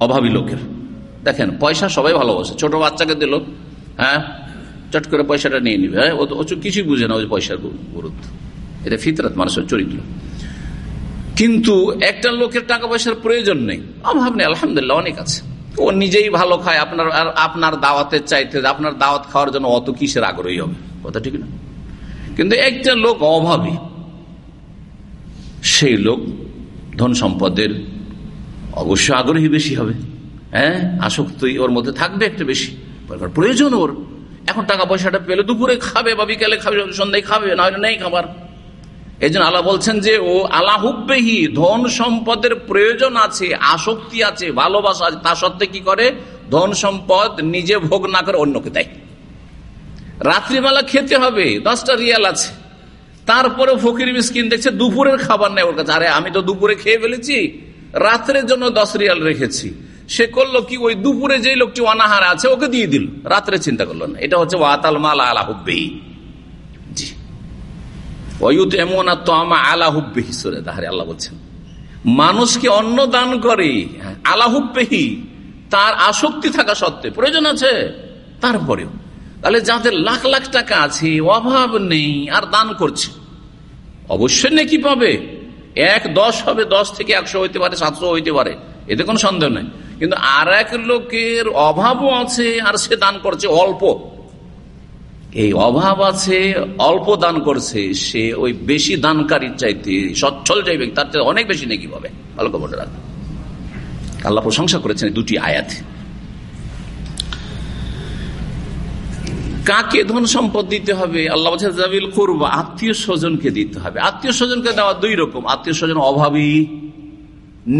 অভাবী লোকের। দেখেন, পয়সা সবাই ভালোবাসে। ছোট বাচ্চাকে দিল হ্যাঁ? চট করে পয়সাটা নিয়ে নিবে। হ্যাঁ ও কিছুই বুঝে না ওই পয়সার গুরুত্ব। এটা ফিতরাত, মানুষের চরিত্র। কিন্তু একটা লোকের টাকা পয়সার প্রয়োজন নেই। অভাব নেই, আলহামদুলিল্লাহ, অনেক আছে। ও নিজেই ভালো খায়, আপনার আর আপনার দাওয়াতের চাইতে, আপনার দাওয়াত খাওয়ার জন্য অত কিসের আগ্রহী হবে? কথা ঠিক না। কিন্তু একটা লোক অভাবী, সেই লোক ধন সম্পদের অবশ্য আগ্রহী বেশি হবে। হ্যাঁ আসক্তি ওর মধ্যে থাকবে একটা বেশি। প্রয়োজন ওর। এখন টাকা পয়সাটা পেলে দুপুরে খাবে বা বিকেলে খাবে, সন্ধ্যায় খাবে, না হলে নেই খাবার। এই জন্য আল্লাহ বলছেন যে, ও আলাহুবেহি ধন সম্পদের প্রয়োজন আছে, আসক্তি আছে, ভালোবাসা আছে। তা সত্ত্বে কি করে? ধন সম্পদ নিজে ভোগ না করে অন্যকে দেয়। রাত্রিবেলা খেতে হবে, দশটা রিয়াল আছে। তারপরে ফকির মিসকিন দেখছে দুপুরের খাবার নেয় ওর কাছে। আরে, আমি তো দুপুরে খেয়ে ফেলেছি, রাত্রের জন্য দশ রিয়াল রেখেছি। সে করল কি? ওই দুপুরে যে লোকটি অনাহার আছে, ওকে দিয়ে দিল। রাত্রে চিন্তা করল না। এটা হচ্ছে ওয়াতাল মাল আলাহুবেহি জি অয়ুত এমন আলা হুব্বেহি, সরে তাহারে, আল্লাহ বলছেন। মানুষকে অন্ন দান করে আলাহুব্বেহি তার আসক্তি থাকা সত্ত্বে, প্রয়োজন আছে? তারপরেও। তাহলে যাদের লাখ লাখ টাকা আছে, অভাব নেই, আর দান করছে। অবশ্যই নাকি পাবে। এক দশ হবে, দশ থেকে একশো হইতে পারে, সাতশো হইতে পারে। এতে কোনো সন্দেহ নেই। কিন্তু আর এক লোকের অভাবও আছে, আর সে দান করছে অল্প। এই অভাব আছে, অল্প দান করছে, সে ওই বেশি দানকারীর চাইতে সচ্ছল চাইবে তার চাইতে অনেক বেশি নাকি পাবে। ভালো খবরটা রাখবে আল্লাহ প্রশংসা করেছেন দুটি আয়াত। কাকে ধন সম্পদ দিতে হবে? আল্লাহ করবা আত্মীয় স্বজনকে দিতে হবে। আত্মীয় স্বজনকে দেওয়া দুই রকম। আত্মীয় স্বজন অভাবী,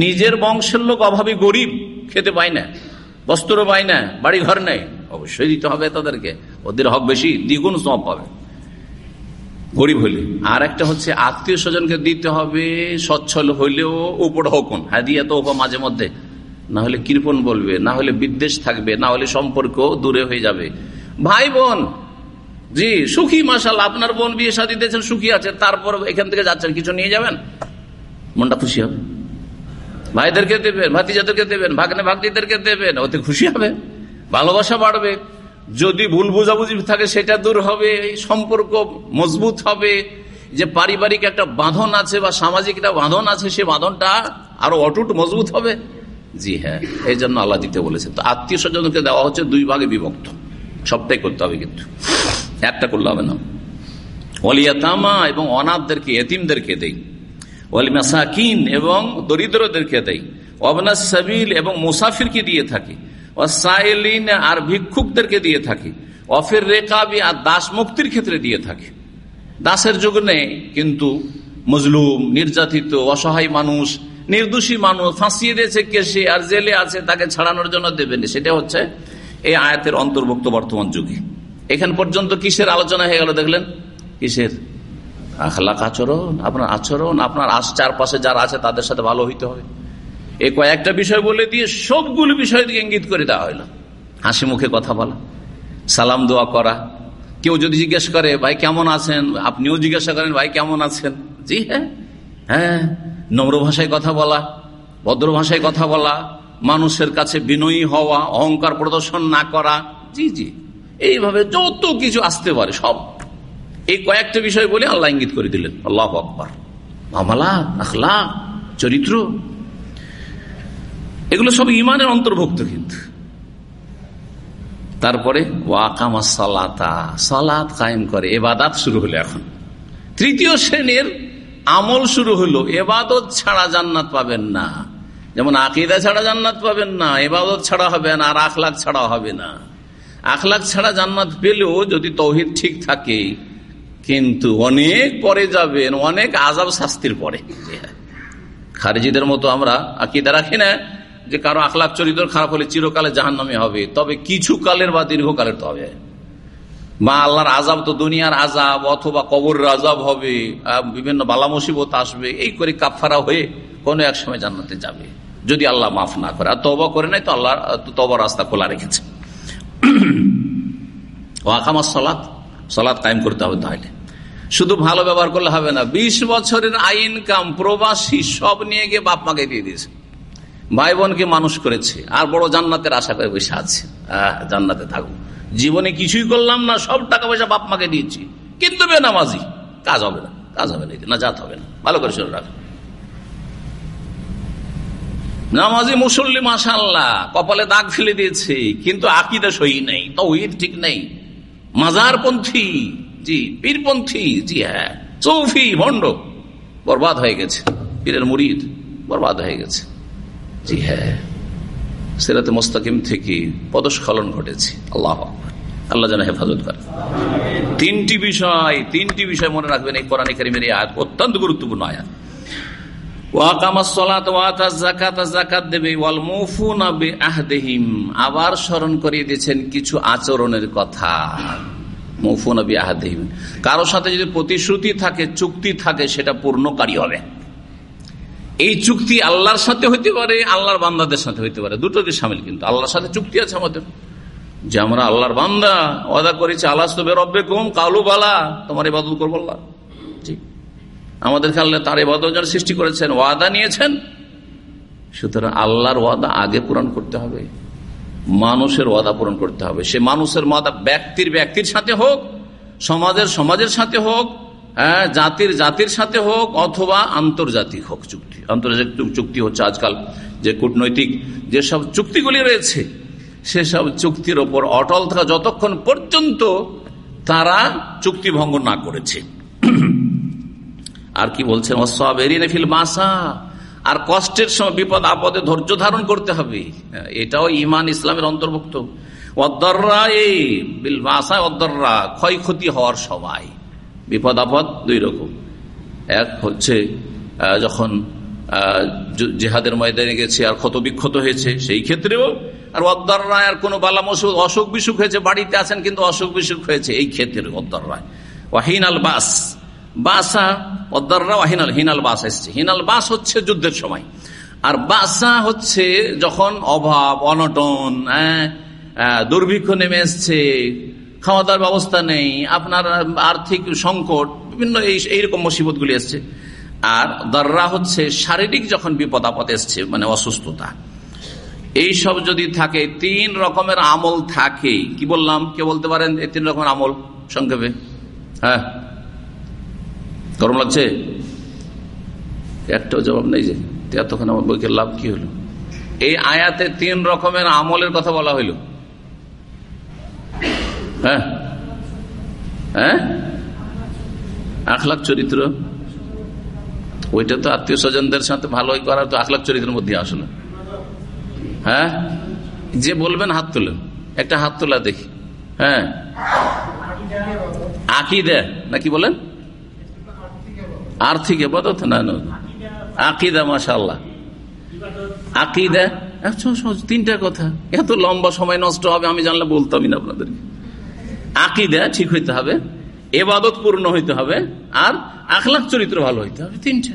নিজের বংশের লোক অভাবী, গরিব, খেতে পায় না, বস্ত্র পায় না বাড়ি ঘর নেই, অবশ্যই দিতে হবে তাদেরকে। ওদের হক বেশি, দ্বিগুণ সব পাবে। গরিব হলে আর একটা হচ্ছে, আত্মীয় স্বজনকে দিতে হবে, সচ্ছল হইলেও উপর হকুন। হ্যাঁ দিয়ে তো মাঝে মধ্যে। না হলে কৃপন বলবে, না হলে বিদ্বেষ থাকবে, না হলে সম্পর্ক দূরে হয়ে যাবে। ভাই বোন! জি, সুখী মাসাল আপনার বোন বিয়ে সাদি দিয়েছেন, সুখী আছে, তারপর এখান থেকে যাচ্ছেন, কিছু নিয়ে যাবেন? মনটা খুশি হবে? ভাইদেরকে দেবেন, ভাতিজাদেরকে দেবেন ভাগ্নে ভাগ্নিদেরকে দেবেন, ওতে খুশি হবে? ভালোবাসা বাড়বে। যদি ভুল বুঝাবুঝি থাকে, সেটা দূর হবে সম্পর্ক মজবুত হবে। যে পারিবারিক একটা বাঁধন আছে বা সামাজিক একটা বাঁধন আছে, সে বাঁধনটা আরও অটুট মজবুত হবে? জি হ্যাঁ এই জন্য আল্লাহ দিতে বলেছে তো আত্মীয় স্বজনকে দেওয়া হচ্ছে দুই ভাগে বিভক্ত। সবটাই করতে হবে কিন্তু। একটা করলে হবে না। অলিয়াতামা এবং অনাথদেরকে, এতিমদেরকে দেই। ওয়ালি মাসাকিন এবং দরিদ্রদেরকে দেয় অবনা সাবিল এবং মুসাফিরকে দিয়ে থাকি। আর ভিক্ষুকদেরকে দিয়ে থাকি। অফের রেকাবি আর দাস মুক্তির ক্ষেত্রে দিয়ে থাকে। দাসের যুগ নেই, কিন্তু মজলুম, নির্যাতিত, অসহায় মানুষ, নির্দোষী মানুষ, ফাঁসিয়ে দিয়েছে কেসে আর জেলে আছে, তাকে ছাড়ানোর জন্য দেবেন সেটা হচ্ছে এই আয়াতের অন্তর্ভুক্ত বর্তমান যুগে। এখান পর্যন্ত কিসের আলোচনা হয়ে গেল দেখলেন? কিসের? আখলাক আচরণ, আপনার আচরণ, আপনার চারপাশে যারা আছে তাদের সাথে ভালো হইতে হবে। এই কয়েকটা বিষয় বলে দিয়ে সবগুলো বিষয় দিয়ে ইঙ্গিত করে দেওয়া হইল হাসি মুখে কথা বলা, সালাম দোয়া করা। কেউ যদি জিজ্ঞেস করে, ভাই কেমন আছেন? আপনিও জিজ্ঞাসা করেন, ভাই কেমন আছেন? জি হ্যাঁ। হ্যাঁ নম্র ভাষায় কথা বলা, ভদ্র ভাষায় কথা বলা, মানুষের কাছে বিনয়ী হওয়া, অহংকার প্রদর্শন না করা। জি জি। এইভাবে যত কিছু আসতে পারে, সব। এই কয়েকটা বিষয় বলে আল্লাহ ইঙ্গিত করে দিলেন। আল্লাহ আকবর। মামালা আখলা চরিত্র। এগুলো সব ইমানের অন্তর্ভুক্ত কিন্তু। তারপরে, ওয়াকামা সালাতা, সালাত কায়েম করে, এবাদাত শুরু হলো এখন। তৃতীয় শ্রেণির আমল শুরু হলো, এবাদত ছাড়া জান্নাত পাবেন না। যেমন আকিদা ছাড়া জান্নাত পাবেন না, এবাদত ছাড়া হবে না, আর আখলাখ ছাড়া হবে না। আখলাখ ছাড়া জান্নাত পেলেও যদি তৌহিদ ঠিক থাকে, কিন্তু অনেক পরে যাবেন, অনেক আজাব শাস্তির পরে। খারেজিদের মতো আমরা আকিদা রাখি না যে কারও আখলাখ চরিত্র খারাপ হলে চিরকালে জাহান নামে হবে। তবে কিছু কালের বা দীর্ঘকালের তো হবে। বা আল্লাহর আজাব তো দুনিয়ার আজাব অথবা কবর আজাব হবে বিভিন্ন বালা মুসিবত আসবে। এই করে কাফারা হয়ে কোনো এক সময় জান্নাতে যাবে। যদি আল্লাহ মাফ না করে। আর তবা করে নাই তো আল্লাহ তবা রাস্তা খোলা রেখেছে। ওয়াকামা সলাৎ সলাৎ কায়েম করতে হবে তাহলে। শুধু ভালো ব্যবহার করলে হবে না ২০ বছরের আইন কাম প্রবাসী সব নিয়ে গিয়ে বাপ মাকে দিয়ে দিয়েছে। ভাই বোনকে মানুষ করেছে, আর বড় জান্নাতের আশা করে বসে আছে। জান্নাতে থাকব জীবনে কিছুই করলাম না, সব টাকা পয়সা বাপ মাকে দিয়েছি। কিন্তু বেনামাজি, কাজ হবে না, কাজ হবে না না জাত হবে না। ভালো করে শুনে রাখ। নামাজি মুসল্লি মাসাল্লাহ কপালে দাগ ফেলে দিয়েছে, কিন্তু আকিদা সহি নেই, তৌহিদ ঠিক নেই। মাজারপন্থী, জি, পীরপন্থী, জি হ্যাঁ চৌফি ভণ্ড, বরবাদ হয়ে গেছে। পীরের মুরিদ, বরবাদ হয়ে গেছে। জি হ্যাঁ। সেরাতে মোস্তাকিম থেকে পদস্খলন ঘটেছে। আল্লাহ আল্লাহ যেন হেফাজত করে তিনটি বিষয় তিনটি বিষয় মনে রাখবেন এই কোরআন কারিমের আয়াত অত্যন্ত গুরুত্বপূর্ণ আয়াত। আবার স্মরণ করিয়ে দিয়েছেন কিছু আচরণের কথা। আহাদিম কারও সাথে যদি প্রতিশ্রুতি থাকে, চুক্তি থাকে, সেটা পূর্ণকারী হবে। এই চুক্তি আল্লাহর সাথে হইতে পারে, আল্লাহর বান্দাদের সাথে হইতে পারে। দুটোকে সামিল কিন্তু। আল্লাহর সাথে চুক্তি আছে আমাদের। যে আমরা আল্লাহর বান্দা, ওয়াদা করেছি আল্লাহ তবে রব্বে কম কালু বালা, তোমার ইবাদত করব আল্লাহ। আমাদেরকে আল্লাহ তার ইবাদত যেন সৃষ্টি করেছেন, ওয়াদা নিয়েছেন। সুতরাং আল্লাহর ওয়াদা আগে পূরণ করতে হবে। মানুষের ওয়াদা পূরণ করতে হবে। সে মানুষের ওয়াদা ব্যক্তির ব্যক্তির সাথে হোক, সমাজের সমাজের সাথে হোক জাতির জাতির সাথে হোক অথবা আন্তর্জাতিক হোক চুক্তি। আন্তর্জাতিক চুক্তি হচ্ছে আজকাল যে কূটনৈতিক যেসব চুক্তিগুলি রয়েছে, সেসব চুক্তির ওপর অটল থাকা যতক্ষণ পর্যন্ত তারা চুক্তি ভঙ্গ না করেছে। আর কি বলছেন? ফিল মাসা। আর কষ্টের সময়, বিপদ, আপদে ধৈর্য ধারণ করতে হবে। এটাও ইমান ইসলামের অন্তর্ভুক্ত। অদ্দররা এই বিল মাসা অদ্দররা ক্ষয়ক্ষতি হওয়ার সময়। বিপদ আপদ দুই রকম। এক হচ্ছে যখন জেহাদের ময়দানে গেছে আর ক্ষত বিক্ষত হয়েছে, সেই ক্ষেত্রেও, আর অদ্দার রায় আর কোনো বালাম অসুখ বিসুখ হয়েছে, বাড়িতে আছেন কিন্তু অসুখ বিসুখ হয়েছে, এই ক্ষেত্রে অদ্দার রায়। ওয়াহিন আল বাস বাসা অদ্দাররা ওয়াহিনাল, হিনাল বাস এসছে। হিনাল বাস হচ্ছে যুদ্ধের সময়। আর বাসা হচ্ছে যখন অভাব, অনটন হ্যাঁ দুর্ভিক্ষ নেমে এসছে খাওয়া দাওয়ার ব্যবস্থা নেই, আপনার আর্থিক সংকট, বিভিন্ন এই মুসিবত গুলি এসছে। আর দররা হচ্ছে শারীরিক যখন বিপদ আপদ এসছে মানে অসুস্থতা। এইসব যদি থাকে, তিন রকমের আমল থাকে। কি বললাম? কে বলতে পারেন? এই তিন রকমের আমল? সংক্ষেপে। হ্যাঁ। গরম লাগছে? একটাও জবাব নেই যে। এতক্ষণ আমার বইকে লাভ কি হলো? এই আয়াতে তিন রকমের আমলের কথা বলা হইল। হ্যাঁ? হ্যাঁ? আখলাখ চরিত্র? ওইটা তো আত্মীয় স্বজনদের সাথে ভালোই করার তো আখলাখ চরিত্রের মধ্যে আসলে। হ্যাঁ? যে বলবেন হাত তোলেন একটা হাত তোলা দেখি। হ্যাঁ? আকিদা। নাকি বলেন? আর্থিক এবাদত না আকিদা মাসাল্লাহ আকিদা? তিনটা কথা। এত লম্বা সময় নষ্ট হবে, আমি জানলে বলতামই না আপনাদেরকে। আকিদা ঠিক হইতে হবে, এবাদত পূর্ণ হইতে হবে, আর আখলাখ চরিত্র ভালো হইতে হবে, তিনটা।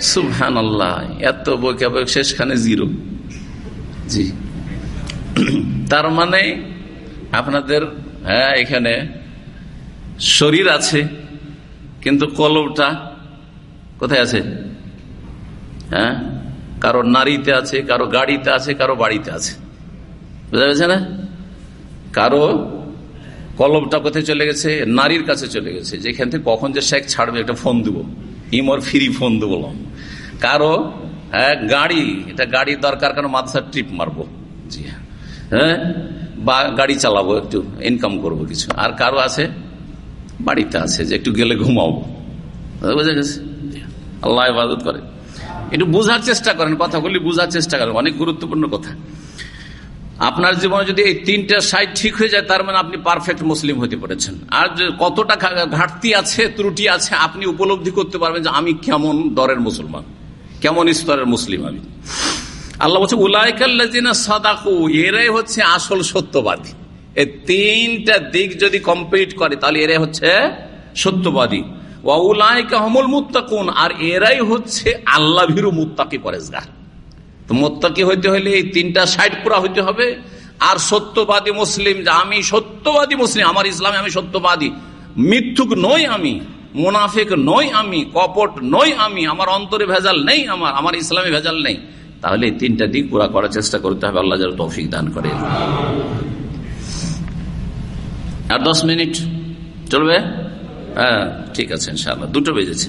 সুহান আল্লাহ এত বৈকা শেষখানে জিরো। জি। তার মানে আপনাদের হ্যাঁ এখানে শরীর আছে, কিন্তু কলবটা কোথায় আছে? হ্যাঁ? কারও নারীতে আছে, কারও গাড়িতে আছে, কারও বাড়িতে আছে। বুঝা গেছে না? কারও কলবটা কোথায় চলে গেছে, নারীর কাছে চলে গেছে। যেখান থেকে কখন যে শেখ ছাড়বে, একটা ফোন দেবো। ইমর ফ্রি ফোন দেবো কারও হ্যাঁ গাড়ি, এটা গাড়ির দরকার কারণ মাদ্রাসার ট্রিপ মারবো। জি হ্যাঁ। বা গাড়ি চালাবো, একটু ইনকাম করব কিছু। আর কারও আছে? বাড়িতে আছে যে একটু গেলে ঘুমাবো। বোঝা গেছে? আল্লাহ ইবাদত করে। একটু বোঝার চেষ্টা করেন কথাগুলি বোঝার চেষ্টা করেন। অনেক গুরুত্বপূর্ণ কথা। আপনার জীবনে যদি এই তিনটা সাইড ঠিক হয়ে যায়, তার মানে আপনি পারফেক্ট মুসলিম হতে পেরেছেন। আর কতটা ঘাটতি আছে, ত্রুটি আছে, আপনি উপলব্ধি করতে পারবেন যে আমি কেমন দরের মুসলমান, কেমন স্তরের মুসলিম আমি। আল্লাহ বলছে উলাইকাল্লাজিনা সাদাকু এরাই হচ্ছে আসল সত্যবাদী। এই তিনটা দিক যদি কমপ্লিট করে, তাহলে এরাই হচ্ছে সত্যবাদী। হমল মুত্তাকুন, আর এরাই হচ্ছে আল্লাহ ভীরু মুত্তাকি পরেজগার তো মোত্তাকি হইতে হলে এই তিনটা সাইড পুরা হইতে হবে। আর সত্যবাদী মুসলিম যে আমি সত্যবাদী মুসলিম, আমার ইসলামে আমি সত্যবাদী। মিথ্যুক নই আমি, মুনাফিক নই আমি, কপট নই আমি, আমার অন্তরে ভেজাল নেই আমার আমার ইসলামে ভেজাল নেই। তাহলে এই তিনটা দিক পুরা করার চেষ্টা করতে হবে, আল্লাহ যেন তৌফিক দান করে। আর দশ মিনিট চলবে? হ্যাঁ ঠিক আছে ইনশাল্লাহ দুটো বেজেছে।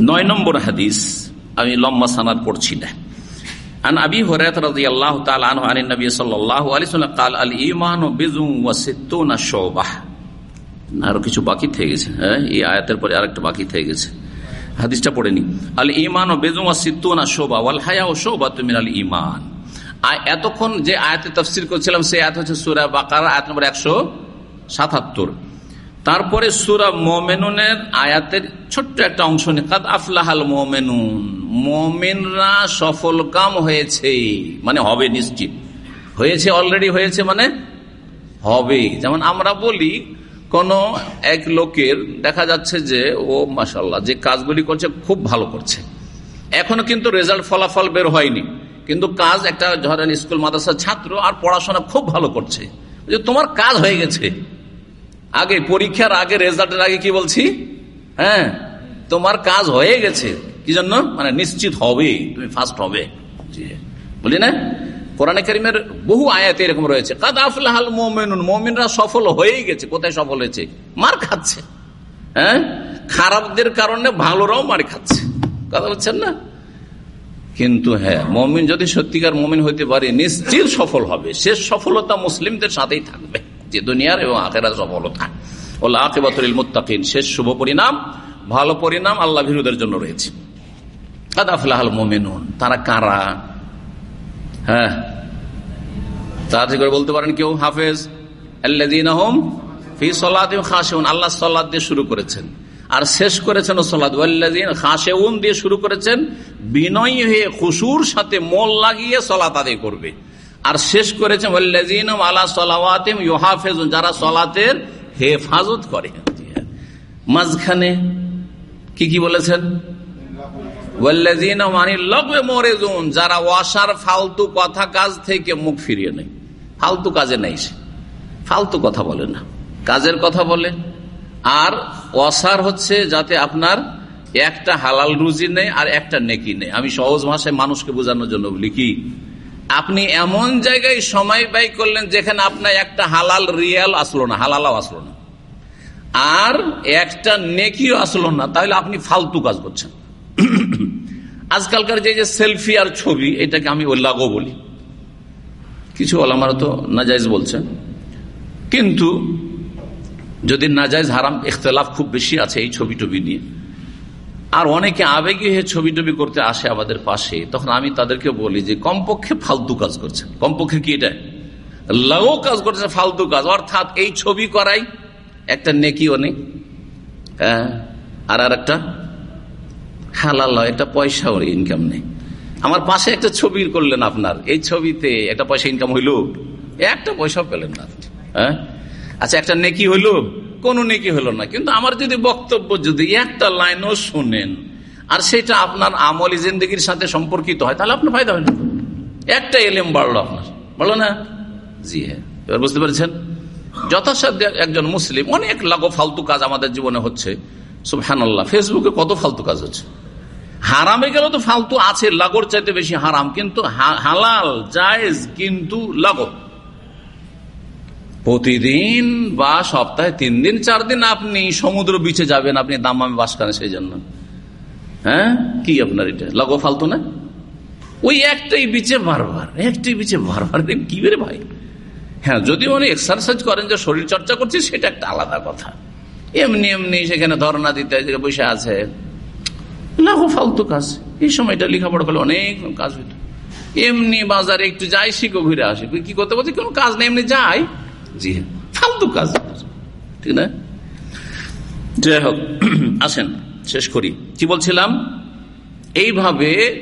নয় নম্বর হাদিস আমি লম্বা সানাদ পড়ছি না عن ابي هريره رضي الله تعالى عنه عن النبي صلى الله عليه وسلم قال الايمان بضع وستون شعبه আরো কিছু বাকি থেকে গেছে হ্যাঁ এই আয়াতের পরে আরেকটা বাকি থেকে গেছে হাদিসটা পড়েনি আল ইমান ও বেজুম সিদ্দুনা শোভা ওয়াল হায়া ও শোভা তুমি আল ইমান এতক্ষণ যে আয়াতে তফসির করছিলাম সেই আয়াত হচ্ছে সুরা বাকার আয়াত নম্বর একশো সাতাত্তর তারপরে সুরা মোমেনুনের আয়াতের ছোট্ট একটা অংশ নিয়ে আফলাহাল মোমেনুন মোমেনরা সফল কাম হয়েছে মানে হবে নিশ্চিত। হয়েছে অলরেডি হয়েছে মানে হবে। যেমন আমরা বলি, কোন এক লোকের, দেখা যাচ্ছে যে, ও মাসাল্লাহ যে কাজগুলি করছে, খুব ভালো করছে। এখনও কিন্তু রেজাল্ট ফলাফল বের হয়নি। কিন্তু কাজ একটা, ধরেন, স্কুল, মাদ্রাসার ছাত্র, আর পড়াশোনা খুব ভালো করছে। যে তোমার কাজ হয়ে গেছে। আগে পরীক্ষার আগে রেজাল্টের আগে কি বলছি? হ্যাঁ তোমার কাজ হয়ে গেছে। কি জন্য? মানে নিশ্চিত হবে, তুমি ফার্স্ট হবে। বলি না? কোরআনে বহু আয়াত এরকম রয়েছে। সফল হয়েই গেছে। কোথায় সফল হয়েছে? মার খাচ্ছে। হ্যাঁ? খারাপদের কারণে ভালোরাও মার খাচ্ছে। কথা বলছেন না? কিন্তু হ্যাঁ মমিন যদি সত্যিকার পারে, নিশ্চিত সফল হবে। শেষ সফলতা মুসলিমদের সাথেই থাকবে। যে দুনিয়ার এবং আখেরা সফলতা। ওলা আকেবাতুল মুত্তাকিন শেষ শুভ পরিণাম, ভালো পরিণাম আল্লাহ ভিরুদের জন্য রয়েছে। তারা হ্যাঁ। করে বলতে পারেন কেউ? হাফেজ? ফি সলাদ আল্লাহ সলাদ দিয়ে শুরু করেছেন। আর শেষ করেছেন ও সলাদ খাসেউন দিয়ে শুরু করেছেন, বিনয় হয়ে খুশুর সাথে মল লাগিয়ে সলাত আদায় করবে। আর শেষ করেছেন আল্লাহ সলাওয়াতিম ইউহাফেজুন যারা সলাতের হেফাজত করে। মাঝখানে কি কি বলেছেন? যারা ওয়াসার ফালতু কথা কাজ থেকে মুখ ফিরিয়ে নেই ফালতু কাজে নেই সে। ফালতু কথা বলে না। কাজের কথা বলে। আর ওয়াসার হচ্ছে যাতে আপনার একটা হালাল রুজি নেই আর একটা নেকি নেই আমি সহজ ভাষায় মানুষকে বোঝানোর জন্য বলি কি আপনি এমন জায়গায় সময় ব্যয় করলেন যেখানে আপনার একটা হালাল রিয়াল আসলো না, হালালাও আসলো না। আর একটা নেকিও আসলো না, তাহলে আপনি ফালতু কাজ করছেন। [COUGHS] আজকালকার যে যে সেলফি আর ছবি, এটাকে আমি ওল্লাগো বলি। কিছু ওলামারা তো নাজাইজ বলছে কিন্তু যদি নাজাইজ হারাম, ইখতলাফ খুব বেশি আছে এই ছবি টবি নিয়ে। আর অনেকে আবেগে হয়ে ছবি টবি করতে আসে আমাদের পাশে, তখন আমি তাদেরকে বলি যে, কমপক্ষে ফালতু কাজ করছে কমপক্ষে কি এটা? লাগো কাজ করছে, ফালতু কাজ। অর্থাৎ এই ছবি করাই একটা নেকি অনেক হ্যাঁ আর আর একটা হালাল একটা পয়সাও ইনকাম নেই। আমার পাশে একটা ছবি করলেন আপনার। এই ছবিতে একটা পয়সা ইনকাম হইল। একটা পয়সাও পেলেন না হ্যাঁ? আচ্ছা একটা নেকি হইল। কোন নেকি হলো না। কিন্তু আমার যদি বক্তব্য যদি একটা লাইনও শুনেন, আর সেটা আপনার আমলি জিন্দগির সাথে সম্পর্কিত হয়, তাহলে আপনার ফায়দা হয় না। একটা এলেম বাড়লো আপনার। বলো না? জি হ্যাঁ। এবার বুঝতে পেরেছেন? যথাসাধ্য একজন মুসলিম, অনেক লাগো ফালতু কাজ আমাদের জীবনে হচ্ছে। সুবহানাল্লাহ, ফেসবুকে কত ফালতু কাজ হচ্ছে। হারামে গেলে তো ফালতু আছে, লাগর চাইতে বেশি হারাম, কিন্তু হালাল, জায়েজ, কিন্তু লাগর প্রতিদিন বা সপ্তাহে তিন দিন, চার দিন আপনি সমুদ্র বিচে যাবেন, আপনি দামামে বাস করেন সেই জন্য। হ্যাঁ? কি আপনার এটা? লগো ফালতু না? ওই একটাই বিচে বারবার, একটাই বিচে বারবার। কি বেরে ভাই? হ্যাঁ যদি উনি এক্সারসাইজ করেন যে শরীর চর্চা করছে, সেটা একটা আলাদা কথা। এমনি এমনি সেখানে ধর্ণা দিতে বসে আছে। লাখো ফালতু কাজ। এই সময়টা লেখাপড়া করলে অনেক কাজ হইতো। এমনি বাজারে একটু যাই, শিখো, ঘুরে আসে। কি করতে বলছে? কোনো কাজ নেই, এমনি যাই। ফালতু কাজ যাই হোক [CLEARS THROAT] আসেন, শেষ করি। কি বলছিলাম? এইভাবে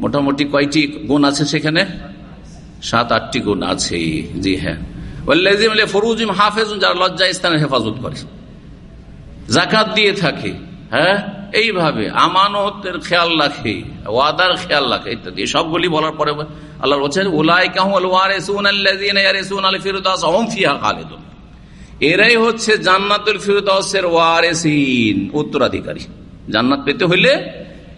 মোটামুটি কয়টি গুণ আছে সেখানে? সাত, আটটি গুণ আছে। জি হ্যাঁ। ফরুজিম হাফেজ যারা লজ্জা স্থানের হেফাজত করে। জাকাত দিয়ে থাকে। হ্যাঁ? এইভাবে আমানতের খেয়াল রাখে, ওয়াদার খেয়াল রাখে, ইত্যাদি। সবগুলি বলার পরে আল্লাহ বলছেন উলাই কাহুন এরাই হচ্ছে জান্নাতুল ফিরদাসের ওয়ারেসিন, উত্তরাধিকারী। জান্নাত পেতে হইলে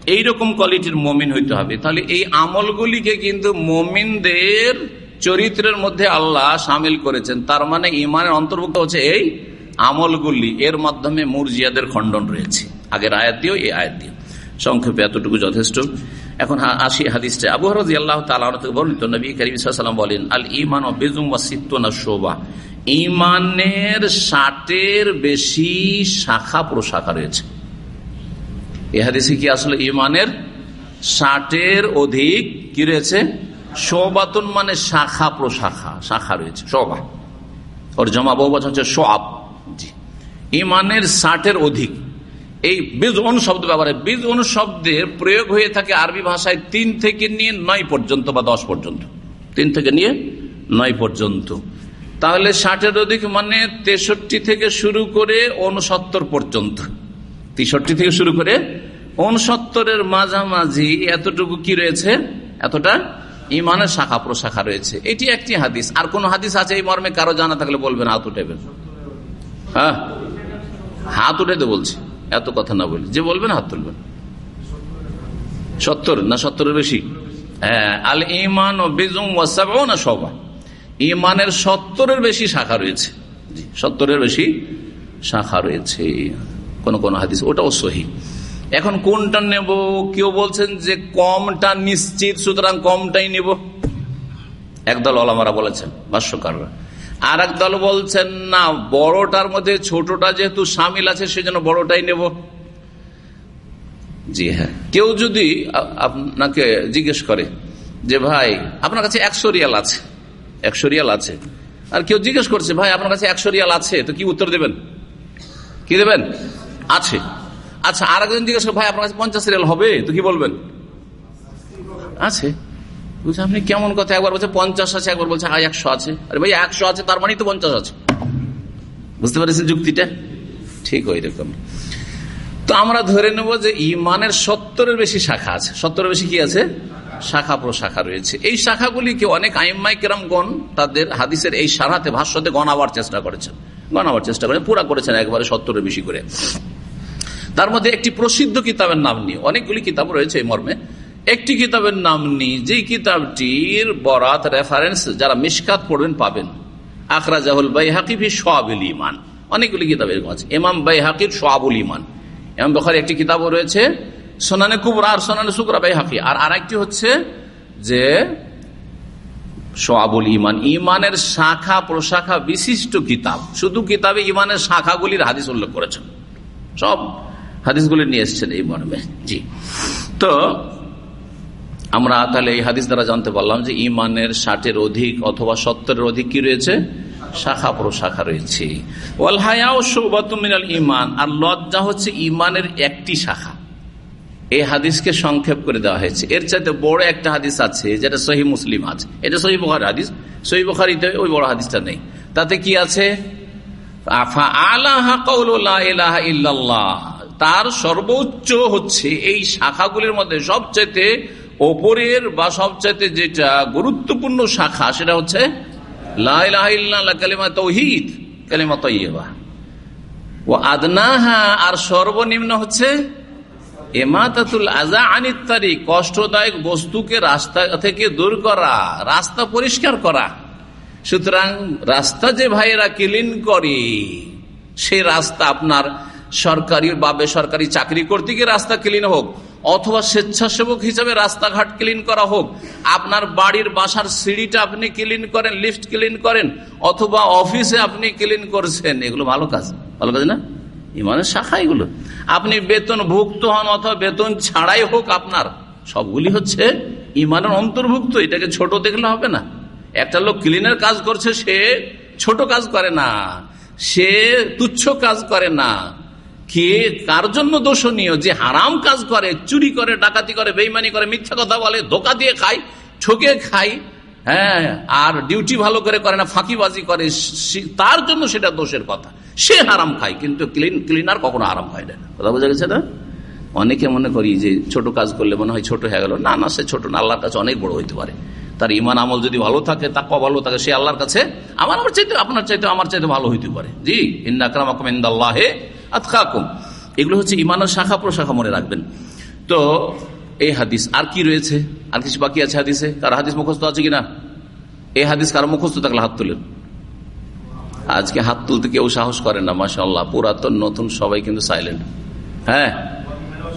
এইরকম কোয়ালিটির মমিন হইতে হবে। তাহলে এই আমলগুলিকে কিন্তু মমিনদের চরিত্রের মধ্যে আল্লাহ সামিল করেছেন। তার মানে ইমানের অন্তর্ভুক্ত হচ্ছে এই আমলগুলি এর মাধ্যমে মুরজিয়াদের খণ্ডন রয়েছে। আগের আয়াত দিয়েও এই আয়াত দিয়ে সংক্ষেপে এতটুকু যথেষ্ট। এখন আসি হাদিসটা। আবু হরজি আল্লাহ তালা বর্ণিত নবী করিম বলেন, আল ইমান ও বেজুম বা সিত্তনা শোভা ইমানের ষাটের বেশি শাখা প্রশাখা রয়েছে। এ হাদিসে কি আসলে ইমানের ষাটের অধিক কি রয়েছে? শোবাতুন মানে শাখা প্রশাখা, শাখা রয়েছে শোভা ওর জমা বহু বছর হচ্ছে সোয়াব ইমানের ষাটের অধিক। এই বীজ অনুশব্দ ব্যবহারে বীজ অনুশব্দের প্রয়োগ হয়ে থাকে আরবি ভাষায় তিন থেকে নিয়ে নয় পর্যন্ত বা দশ পর্যন্ত। তিন থেকে নিয়ে নয় পর্যন্ত। তাহলে ষাটের অধিক মানে তেষট্টি থেকে শুরু করে উনসত্তর পর্যন্ত। তেষট্টি থেকে শুরু করে উনসত্তরের মাঝামাঝি এতটুকু কি রয়েছে? এতটা ইমানের শাখা প্রশাখা রয়েছে। এটি একটি হাদিস। আর কোন হাদিস আছে এই মর্মে? কারও জানা থাকলে বলবেন হাত উঠেবেন হ্যাঁ? হাত উঠে তো বলছি। এত কথা না বলি। যে বলবেন, হাত তুলবেন। সত্তর না সত্তরের বেশি? হ্যাঁ আল ইমান ও বেজুম ওয়াসাবাও না সবা ইমানের সত্তরের বেশি শাখা রয়েছে। সত্তরের বেশি শাখা রয়েছে। কোন কোন হাদিস, ওটাও সহি। এখন কোনটা নেব? কেউ বলছেন যে কমটা নিশ্চিত, সুতরাং কমটাই নেব। একদল ওলামারা বলেছেন, ভাষ্যকাররা। আর দল বলছেন, না, বড়টার মধ্যে ছোটটা যেহেতু সামিল আছে, সেজন্য বড়টাই নেব। জি হ্যাঁ। কেউ যদি আপনাকে জিজ্ঞেস করে যে, ভাই, আপনার কাছে একশো রিয়াল আছে। একশো রিয়াল আছে। আর কেউ জিজ্ঞেস করছে, ভাই, আপনার কাছে একশো রিয়াল আছে? তো কি উত্তর দেবেন? কি দেবেন? আছে। আচ্ছা আর একজন জিজ্ঞেস ভাই, আপনার কাছে পঞ্চাশ রিয়াল হবে? তো কি বলবেন? আছে। বুঝছে আপনি কেমন কথা? একবার বলছে, পঞ্চাশ আছে। একবার বলছে হ্যাঁ একশো আছে। আরে ভাই, একশো আছে, তার মানেই তো পঞ্চাশ আছে। বুঝতে পারছেন যুক্তিটা? ঠিক ওই রকম তো আমরা ধরে নেব যে ইমানের সত্তরের বেশি শাখা আছে। সত্তরের বেশি কি আছে? শাখা প্রশাখা রয়েছে। এই শাখাগুলিকে অনেক আইম্মাই গণ তাদের হাদিসের এই সারাতে, ভাষ্যতে গণাবার চেষ্টা করেছেন। গণাবার চেষ্টা করে পুরা করেছেন একবারে সত্তরের বেশি করে। তার মধ্যে একটি প্রসিদ্ধ কিতাবের নাম নিয়ে অনেকগুলি কিতাব রয়েছে এই মর্মে। একটি কিতাবের নাম নিয়ে যে কিতাবটির বরাত রেফারেন্স যারা মিসকাত পড়বেন পাবেন। আখরা জাহুল বাই হাকিফি সোয়াবুল ইমান অনেকগুলি কিতাব এরকম আছে এমাম বাই হাকির সোয়াবুল ইমান এমাম বখার একটি কিতাবও রয়েছে, সোনানে কুবরা আর সোনানে শুক্রা বাই হাকি আর আরেকটি হচ্ছে যে সোয়াবুল ইমান ইমানের শাখা প্রশাখা বিশিষ্ট কিতাব। শুধু কিতাবে ইমানের শাখাগুলির হাদিস উল্লেখ করেছেন। সব হাদিসগুলি নিয়ে এসছেন এই মর্মে। জি। তো আমরা তাহলে এই হাদিস দ্বারা জানতে পারলাম যে ইমানের ষাটের অধিক অথবা সত্তরের অধিক কি রয়েছে? শাখা প্রশাখা রয়েছে। ইমান আর লজ্জা হচ্ছে ইমানের একটি শাখা। এই হাদিসকে সংক্ষেপ করে দেওয়া হয়েছে। এর চাইতে বড় একটা হাদিস আছে, যেটা সহি মুসলিম আছে। এটা সহি বখার হাদিস। সহি বখারিতে ওই বড় হাদিসটা নেই। তাতে কি আছে? তার সর্বোচ্চ হচ্ছে এই শাখাগুলির মধ্যে সবচাইতে ওপরের বা সবচাইতে যেটা গুরুত্বপূর্ণ শাখা, সেটা হচ্ছে কালিমা তৌহিদ, কালিমা তৈবা ও আদনাহা, আর সর্বনিম্ন হচ্ছে এমাতাতুল আজা আনিত্তারি কষ্টদায়ক বস্তুকে রাস্তা থেকে দূর করা, রাস্তা পরিষ্কার করা। সুতরাং রাস্তা যে ভাইয়েরা ক্লিন করে সে রাস্তা আপনার সরকারি বা বেসরকারি চাকরি করতে গিয়ে রাস্তা ক্লিন হোক। অথবা স্বেচ্ছাসেবক হিসাবে রাস্তাঘাট ক্লিন করা হোক, আপনার বাড়ির বাসার সিঁড়িটা আপনি ক্লিন করেন লিফট ক্লিন করেন, অথবা অফিসে আপনি ক্লিন করছেন, এগুলো ভালো কাজ ভালো কাজ না? ইমানের শাখা এগুলো। আপনি বেতন ভুক্ত হন অথবা বেতন ছাড়াই হোক আপনার, সবগুলি হচ্ছে ইমানের অন্তর্ভুক্ত, এটাকে ছোট দেখলে হবে না। একটা লোক ক্লিনের কাজ করছে, সে ছোট কাজ করে না, সে তুচ্ছ কাজ করে না কে কার জন্য দোষণীয়? যে হারাম কাজ করে, চুরি করে, ডাকাতি করে, বেইমানি করে, মিথ্যা কথা বলে, ধোকা দিয়ে খায়, ঠকে খায় হ্যাঁ আর ডিউটি ভালো করে করে না, ফাঁকিবাজি করে তার জন্য সেটা দোষের কথা। সে হারাম খায়, কিন্তু ক্লিন, ক্লিনার কখনো হারাম খায় না। কথা বোঝা গেছে না? অনেকে মনে করি যে ছোট কাজ করলে মনে হয় ছোট হয়ে গেল। না না, সে ছোট না, আল্লাহর কাছে অনেক বড় হইতে পারে। তার ইমান আমল যদি ভালো থাকে তাকে ভালো থাকে, সে আল্লাহর কাছে, আমার আমার চাইতে, আপনার চাইতে আমার চাইতে ভালো হইতে পারে। জি ইন্দাকরাম ইন্দাল্লাহে আতখাকুম। এগুলো হচ্ছে ইমানের শাখা প্রশাখা মনে রাখবেন। তো এই হাদিস, আর কি রয়েছে? আর কিছু বাকি আছে হাদিসে? কার হাদিস মুখস্থ আছে কিনা? এই হাদিস কারও মুখস্থ থাকলে হাত তুলেন। আজকে হাত তুলতে কেউ সাহস করে না মাসা আল্লাহ পুরাতন, নতুন, সবাই কিন্তু সাইলেন্ট হ্যাঁ?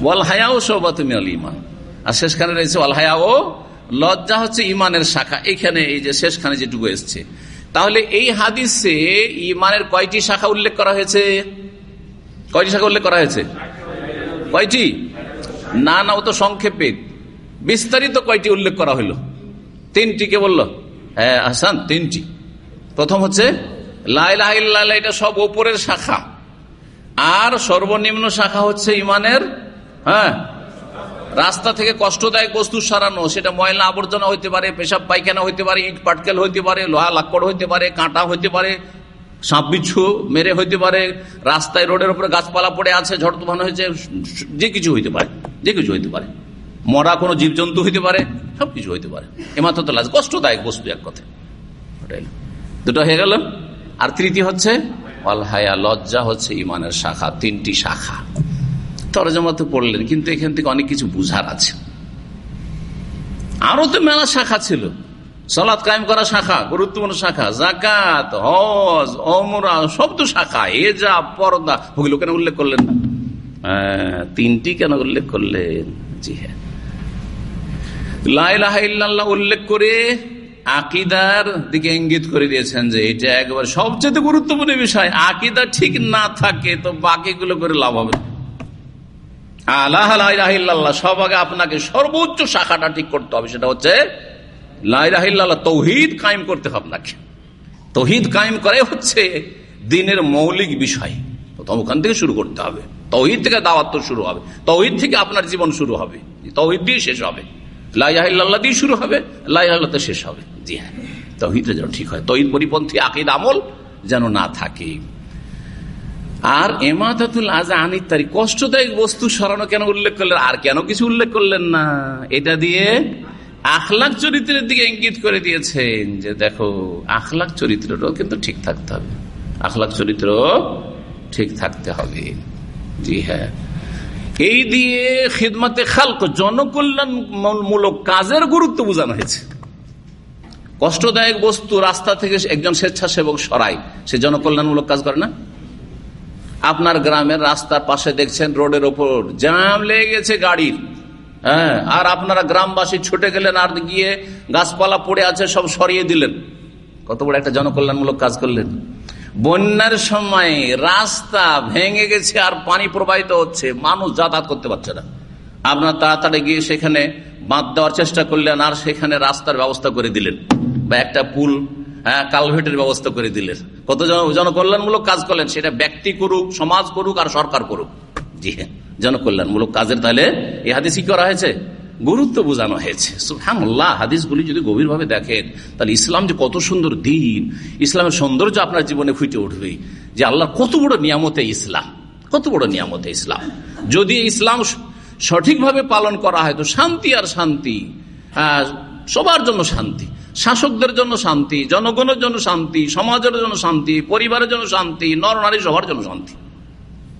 ওয়াল হায়াও সবা তুমি ইমান আর শেষখানে রয়েছে ওয়াল হায়াও লজ্জা হচ্ছে ইমানের শাখা। এখানে এই যে শেষখানে যেটুকু এসছে। তাহলে এই হাদিসে ইমানের কয়টি শাখা উল্লেখ করা হয়েছে? কয়টি শাখা উল্লেখ করা হয়েছে? কয়টি? না না, ও তো সংক্ষেপে। বিস্তারিত কয়টি উল্লেখ করা হইল? তিনটি কে বলল? হ্যাঁ আসান তিনটি। প্রথম হচ্ছে লাইলাহ এটা সব ওপরের শাখা। আর সর্বনিম্ন শাখা হচ্ছে ইমানের হ্যাঁ রাস্তা থেকে কষ্টদায়ক বস্তু সারানো। সেটা ময়লা আবর্জনা হইতে পারে, পেশাব পায়খানা হইতে পারে, ইট পাটকেল হইতে পারে, লোহা লাক্কড় হইতে পারে, কাঁটা হইতে পারে সাপ বিচ্ছু মেরে হইতে পারে, রাস্তায় রোডের উপরে গাছপালা পড়ে আছে, ঝড় তুফান হয়েছে, যে কিছু হইতে পারে, যে কিছু হইতে পারে। মরা কোনো জীবজন্তু হইতে পারে সবকিছু হইতে পারে। এমাত্র তো কষ্টদায়ক বস্তু এক কথা দুটো হয়ে গেল। আর তৃতীয় হচ্ছে অলহায়া লজ্জা হচ্ছে ইমানের শাখা, তিনটি শাখা। তরজমাতে পড়লেন, কিন্তু এখান থেকে অনেক কিছু বুঝার আছে। আরও তো মেলা শাখা ছিল। সলাৎ কায়েম করা শাখা গুরুত্বপূর্ণ শাখা জাকাত হজ অমরা সব তো শাখা এ যা পর্দা ওগুলো কেন উল্লেখ করলেন? না হ্যাঁ, তিনটি কেন উল্লেখ করলেন? জি হ্যাঁ। উল্লেখ করে আকিদার দিকে ইঙ্গিত করে দিয়েছেন যে এটা একবার সবচেয়ে গুরুত্বপূর্ণ বিষয়। আকিদা ঠিক না থাকে তো বাকিগুলো করে লাভ হবে। আল্লাহ সব আগে আপনাকে সর্বোচ্চ শাখাটা ঠিক করতে হবে সেটা হচ্ছে লাইরাহিল্লাহ তৌহিদ কায়েম করতে হবে আপনাকে। তৌহিদ কায়েম করে হচ্ছে দিনের মৌলিক বিষয়। প্রথম ওখান থেকে শুরু করতে হবে। তৌহিদ থেকে দাওয়াত শুরু হবে। তৌহিদ থেকে আপনার জীবন শুরু হবে। তৌহিদ দিয়ে শেষ হবে। লাইল্লাহ দিয়ে শুরু হবে লাইল্লাহতে শেষ হবে। জি হ্যাঁ তৌহিদটা যেন ঠিক হয়। তৌহিদ পরিপন্থী আকিদ আমল যেন না থাকে। আর এমাতাতুল আজা আনিতারি কষ্টদায়ক বস্তু সরানো কেন উল্লেখ করলেন? আর কেন কিছু উল্লেখ করলেন না? এটা দিয়ে আখলাখ চরিত্রের দিকে ইঙ্গিত করে দিয়েছেন যে দেখো আখলাখ চরিত্রটাও কিন্তু ঠিক থাকতে হবে। আখলাখ চরিত্র ঠিক থাকতে হবে। জি হ্যাঁ। এই দিয়ে খিদমতে খালক, জনকল্যাণমূলক কাজের গুরুত্ব বোঝানো হয়েছে। কষ্টদায়ক বস্তু রাস্তা থেকে একজন স্বেচ্ছাসেবক সরাই সে জনকল্যাণমূলক কাজ করে না। আপনার গ্রামের রাস্তার পাশে দেখছেন রোডের ওপর জ্যাম লেগে গেছে গাড়ির। হ্যাঁ আর আপনারা গ্রামবাসী ছুটে গেলেন আর গিয়ে গাছপালা পড়ে আছে, সব সরিয়ে দিলেন। কত বড় একটা জনকল্যাণমূলক কাজ করলেন। বন্যার সময় রাস্তা ভেঙে গেছে আর পানি প্রবাহিত হচ্ছে, মানুষ যাতায়াত করতে পারছে না। আপনার তাড়াতাড়ি গিয়ে সেখানে বাঁধ দেওয়ার চেষ্টা করলেন আর সেখানে রাস্তার ব্যবস্থা করে দিলেন। বা একটা পুল হ্যাঁ কালভেটের ব্যবস্থা করে দিলেন। কত জনকল্যাণমূলক কাজ করলেন, সেটা ব্যক্তি করুক, সমাজ করুক আর সরকার করুক। জি হ্যাঁ। জনকল্যাণমূলক কাজের, তাহলে এই হাদিস কি করা হয়েছে? গুরুত্ব বোঝানো হয়েছে। হাদিস হাদিসগুলি যদি গভীরভাবে দেখেন, তাহলে ইসলাম যে কত সুন্দর দিন, ইসলামের সৌন্দর্য আপনার জীবনে ফুটে উঠবে যে আল্লাহ কত বড় নিয়ামতে ইসলাম, কত বড় নিয়ামতে ইসলাম। যদি ইসলাম সঠিকভাবে পালন করা হয়, তো শান্তি আর শান্তি সবার জন্য শান্তি, শাসকদের জন্য শান্তি, জনগণের জন্য শান্তি, সমাজের জন্য শান্তি, পরিবারের জন্য শান্তি নর নারী সবার জন্য শান্তি।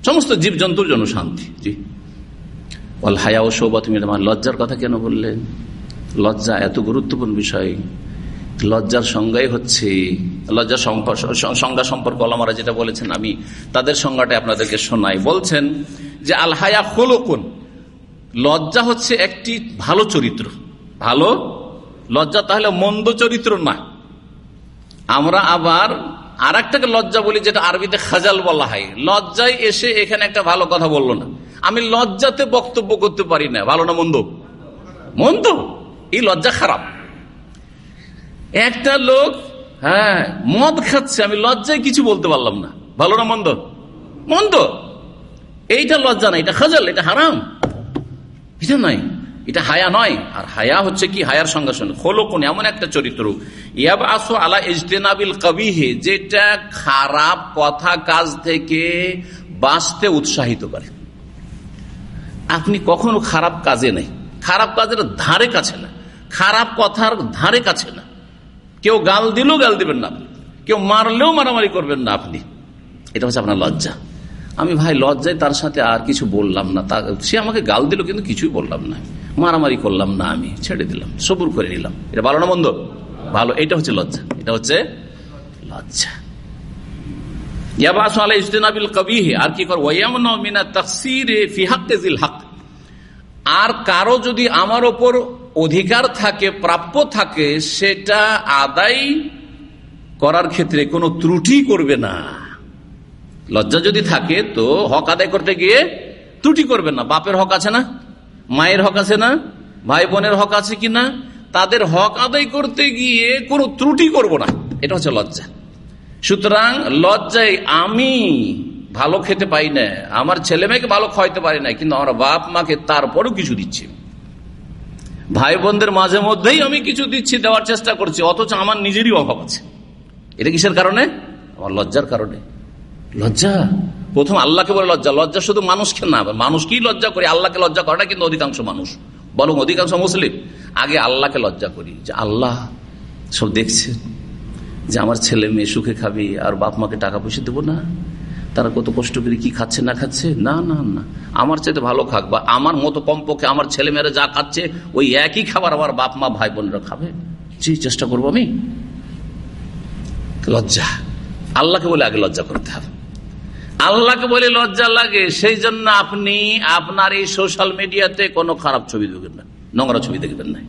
সমস্ত জীবজন্তুর জন্য শান্তি, জি। বল হায়া ও সৌবত লজ্জার কথা কেন বললেন? লজ্জা এত গুরুত্বপূর্ণ বিষয়। লজ্জার সংজ্ঞাই হচ্ছে, লজ্জার সংজ্ঞা সম্পর্ক আলামারা যেটা বলেছেন, আমি তাদের সংজ্ঞাটা আপনাদেরকে শোনাই। বলছেন যে, আল হায়া হলোকুন লজ্জা হচ্ছে একটি ভালো চরিত্র। ভালো? লজ্জা তাহলে মন্দ চরিত্র না। আমরা আবার আর একটাকে লজ্জা বলি যেটা আরবিতে খাজাল বলা হয়। লজ্জায় এসে এখানে একটা ভালো কথা বলল না। আমি লজ্জাতে বক্তব্য করতে পারি না। ভালো না মন্দ? মন্দ? এই লজ্জা খারাপ। একটা লোক হ্যাঁ মদ খাচ্ছে। আমি লজ্জায় কিছু বলতে পারলাম না। ভালো না মন্দ? মন্দ। এইটা লজ্জা না, এটা খাজাল, এটা হারাম। এটা নাই। এটা হায়া নয়। আর হায়া হচ্ছে কি? হায়ার সঙ্গে সঙ্গে হলো কোন এমন একটা চরিত্র। আলা ইজতেনাবিল কবিহে, যেটা খারাপ কথা কাজ থেকে বাঁচতে উৎসাহিত করে। আপনি কখনো খারাপ কাজে নেই। খারাপ কাজের ধারে কাছে না। খারাপ কথার ধারে কাছে না। কেউ গাল দিলেও গাল দিবেন না কেউ মারলেও মারামারি করবেন না আপনি। এটা হচ্ছে আপনার লজ্জা। আমি ভাই লজ্জায় তার সাথে আর কিছু বললাম না। সে আমাকে গাল দিল, কিন্তু কিছুই বললাম না। মারামারি করলাম না আমি, ছেড়ে দিলাম, সবুর করে নিলাম। এটা ভালো না বন্ধ ভালো, এটা হচ্ছে লজ্জা। এটা হচ্ছে লজ্জা। আর কি আর কারও যদি আমার ওপর অধিকার থাকে, প্রাপ্য থাকে, সেটা আদায় করার ক্ষেত্রে কোনো ত্রুটি করবে না। লজ্জা যদি থাকে তো হক আদায় করতে গিয়ে ত্রুটি করবেন না। বাপের হক আছে না? মায়ের হক আছে না? ভাই বোনের হক আছে কি না? তাদের হক আদায় করতে গিয়ে কোনো ত্রুটি করব না। এটা হচ্ছে লজ্জা। সুতরাং লজ্জায় আমি ভালো খেতে পাই না, আমার ছেলে মেয়েকে ভালো খাওয়াইতে পারি না, কিন্তু আমার বাপ মাকে তারপরও কিছু দিচ্ছি। ভাই বোনদের মাঝে মধ্যেই আমি কিছু দিচ্ছি, দেওয়ার চেষ্টা করছি, অথচ আমার নিজেরই অভাব আছে। এটা কিসের কারণে? আমার লজ্জার কারণে। লজ্জা? প্রথম আল্লাহকে বলে লজ্জা। লজ্জা শুধু মানুষকে না মানুষকেই লজ্জা করি? আল্লাহকে লজ্জা করে না কিন্তু অধিকাংশ মানুষ। বরং অধিকাংশ মুসলিম। আগে আল্লাহকে লজ্জা করি, যে আল্লাহ সব দেখছে যে আমার ছেলে মেয়ে সুখে খাবে, আর বাপ মাকে টাকা পয়সা দেবো না। তারা কত কষ্ট করে কি খাচ্ছে, না খাচ্ছে? না না না। আমার চাইতে ভালো খাক বা আমার মতো কমপক্ষে আমার ছেলে মেয়েরা যা খাচ্ছে, ওই একই খাবার আমার বাপ, মা, ভাই, বোনরা খাবে? জি, চেষ্টা করব আমি। লজ্জা। আল্লাহকে বলে আগে লজ্জা করতে হবে। আল্লাহকে বলে লজ্জা লাগে, সেই জন্য আপনি আপনার এই সোশ্যাল মিডিয়াতে কোনো খারাপ ছবি দেখবেন না, নোংরা ছবি দেখবেন না।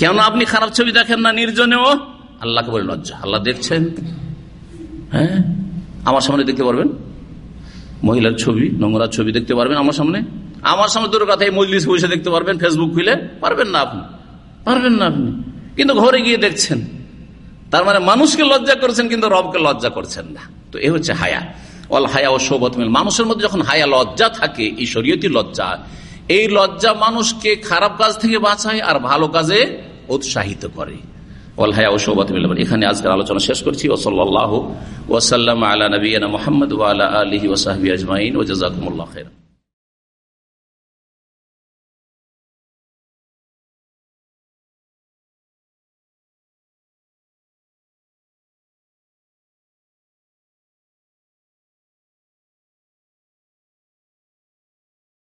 কেন আপনি খারাপ ছবি দেখেন না নির্জনেও? আল্লাহকে বলে লজ্জা। আল্লাহ দেখছেন? হ্যাঁ? আমার সামনে দেখতে পারবেন? মহিলার ছবি, নোংরা ছবি দেখতে পারবেন আমার সামনে? আমার সামনে তোর কথা, এই মজলিস বসে দেখতে পারবেন? ফেসবুক খুলে? পারবেন না আপনি? পারবেন না আপনি? কিন্তু ঘরে গিয়ে দেখছেন। তার মানে মানুষকে লজ্জা করছেন, কিন্তু রবকে লজ্জা করছেন না। তো এ হচ্ছে হায়া। অল হায়া ও মিল। মানুষের মধ্যে যখন হায়া, লজ্জা থাকে, এই লজ্জা। এই লজ্জা মানুষকে খারাপ কাজ থেকে বাঁচায় আর ভালো কাজে উৎসাহিত করে। অল হায়া এখানে আজকের আলোচনা শেষ করছি। ওসল্লাহ ওসাল্লাম আলা নবীনা মোহাম্মদ আলহি ওসাহী আজমাইন। ও জাজাকুমুল্লাহ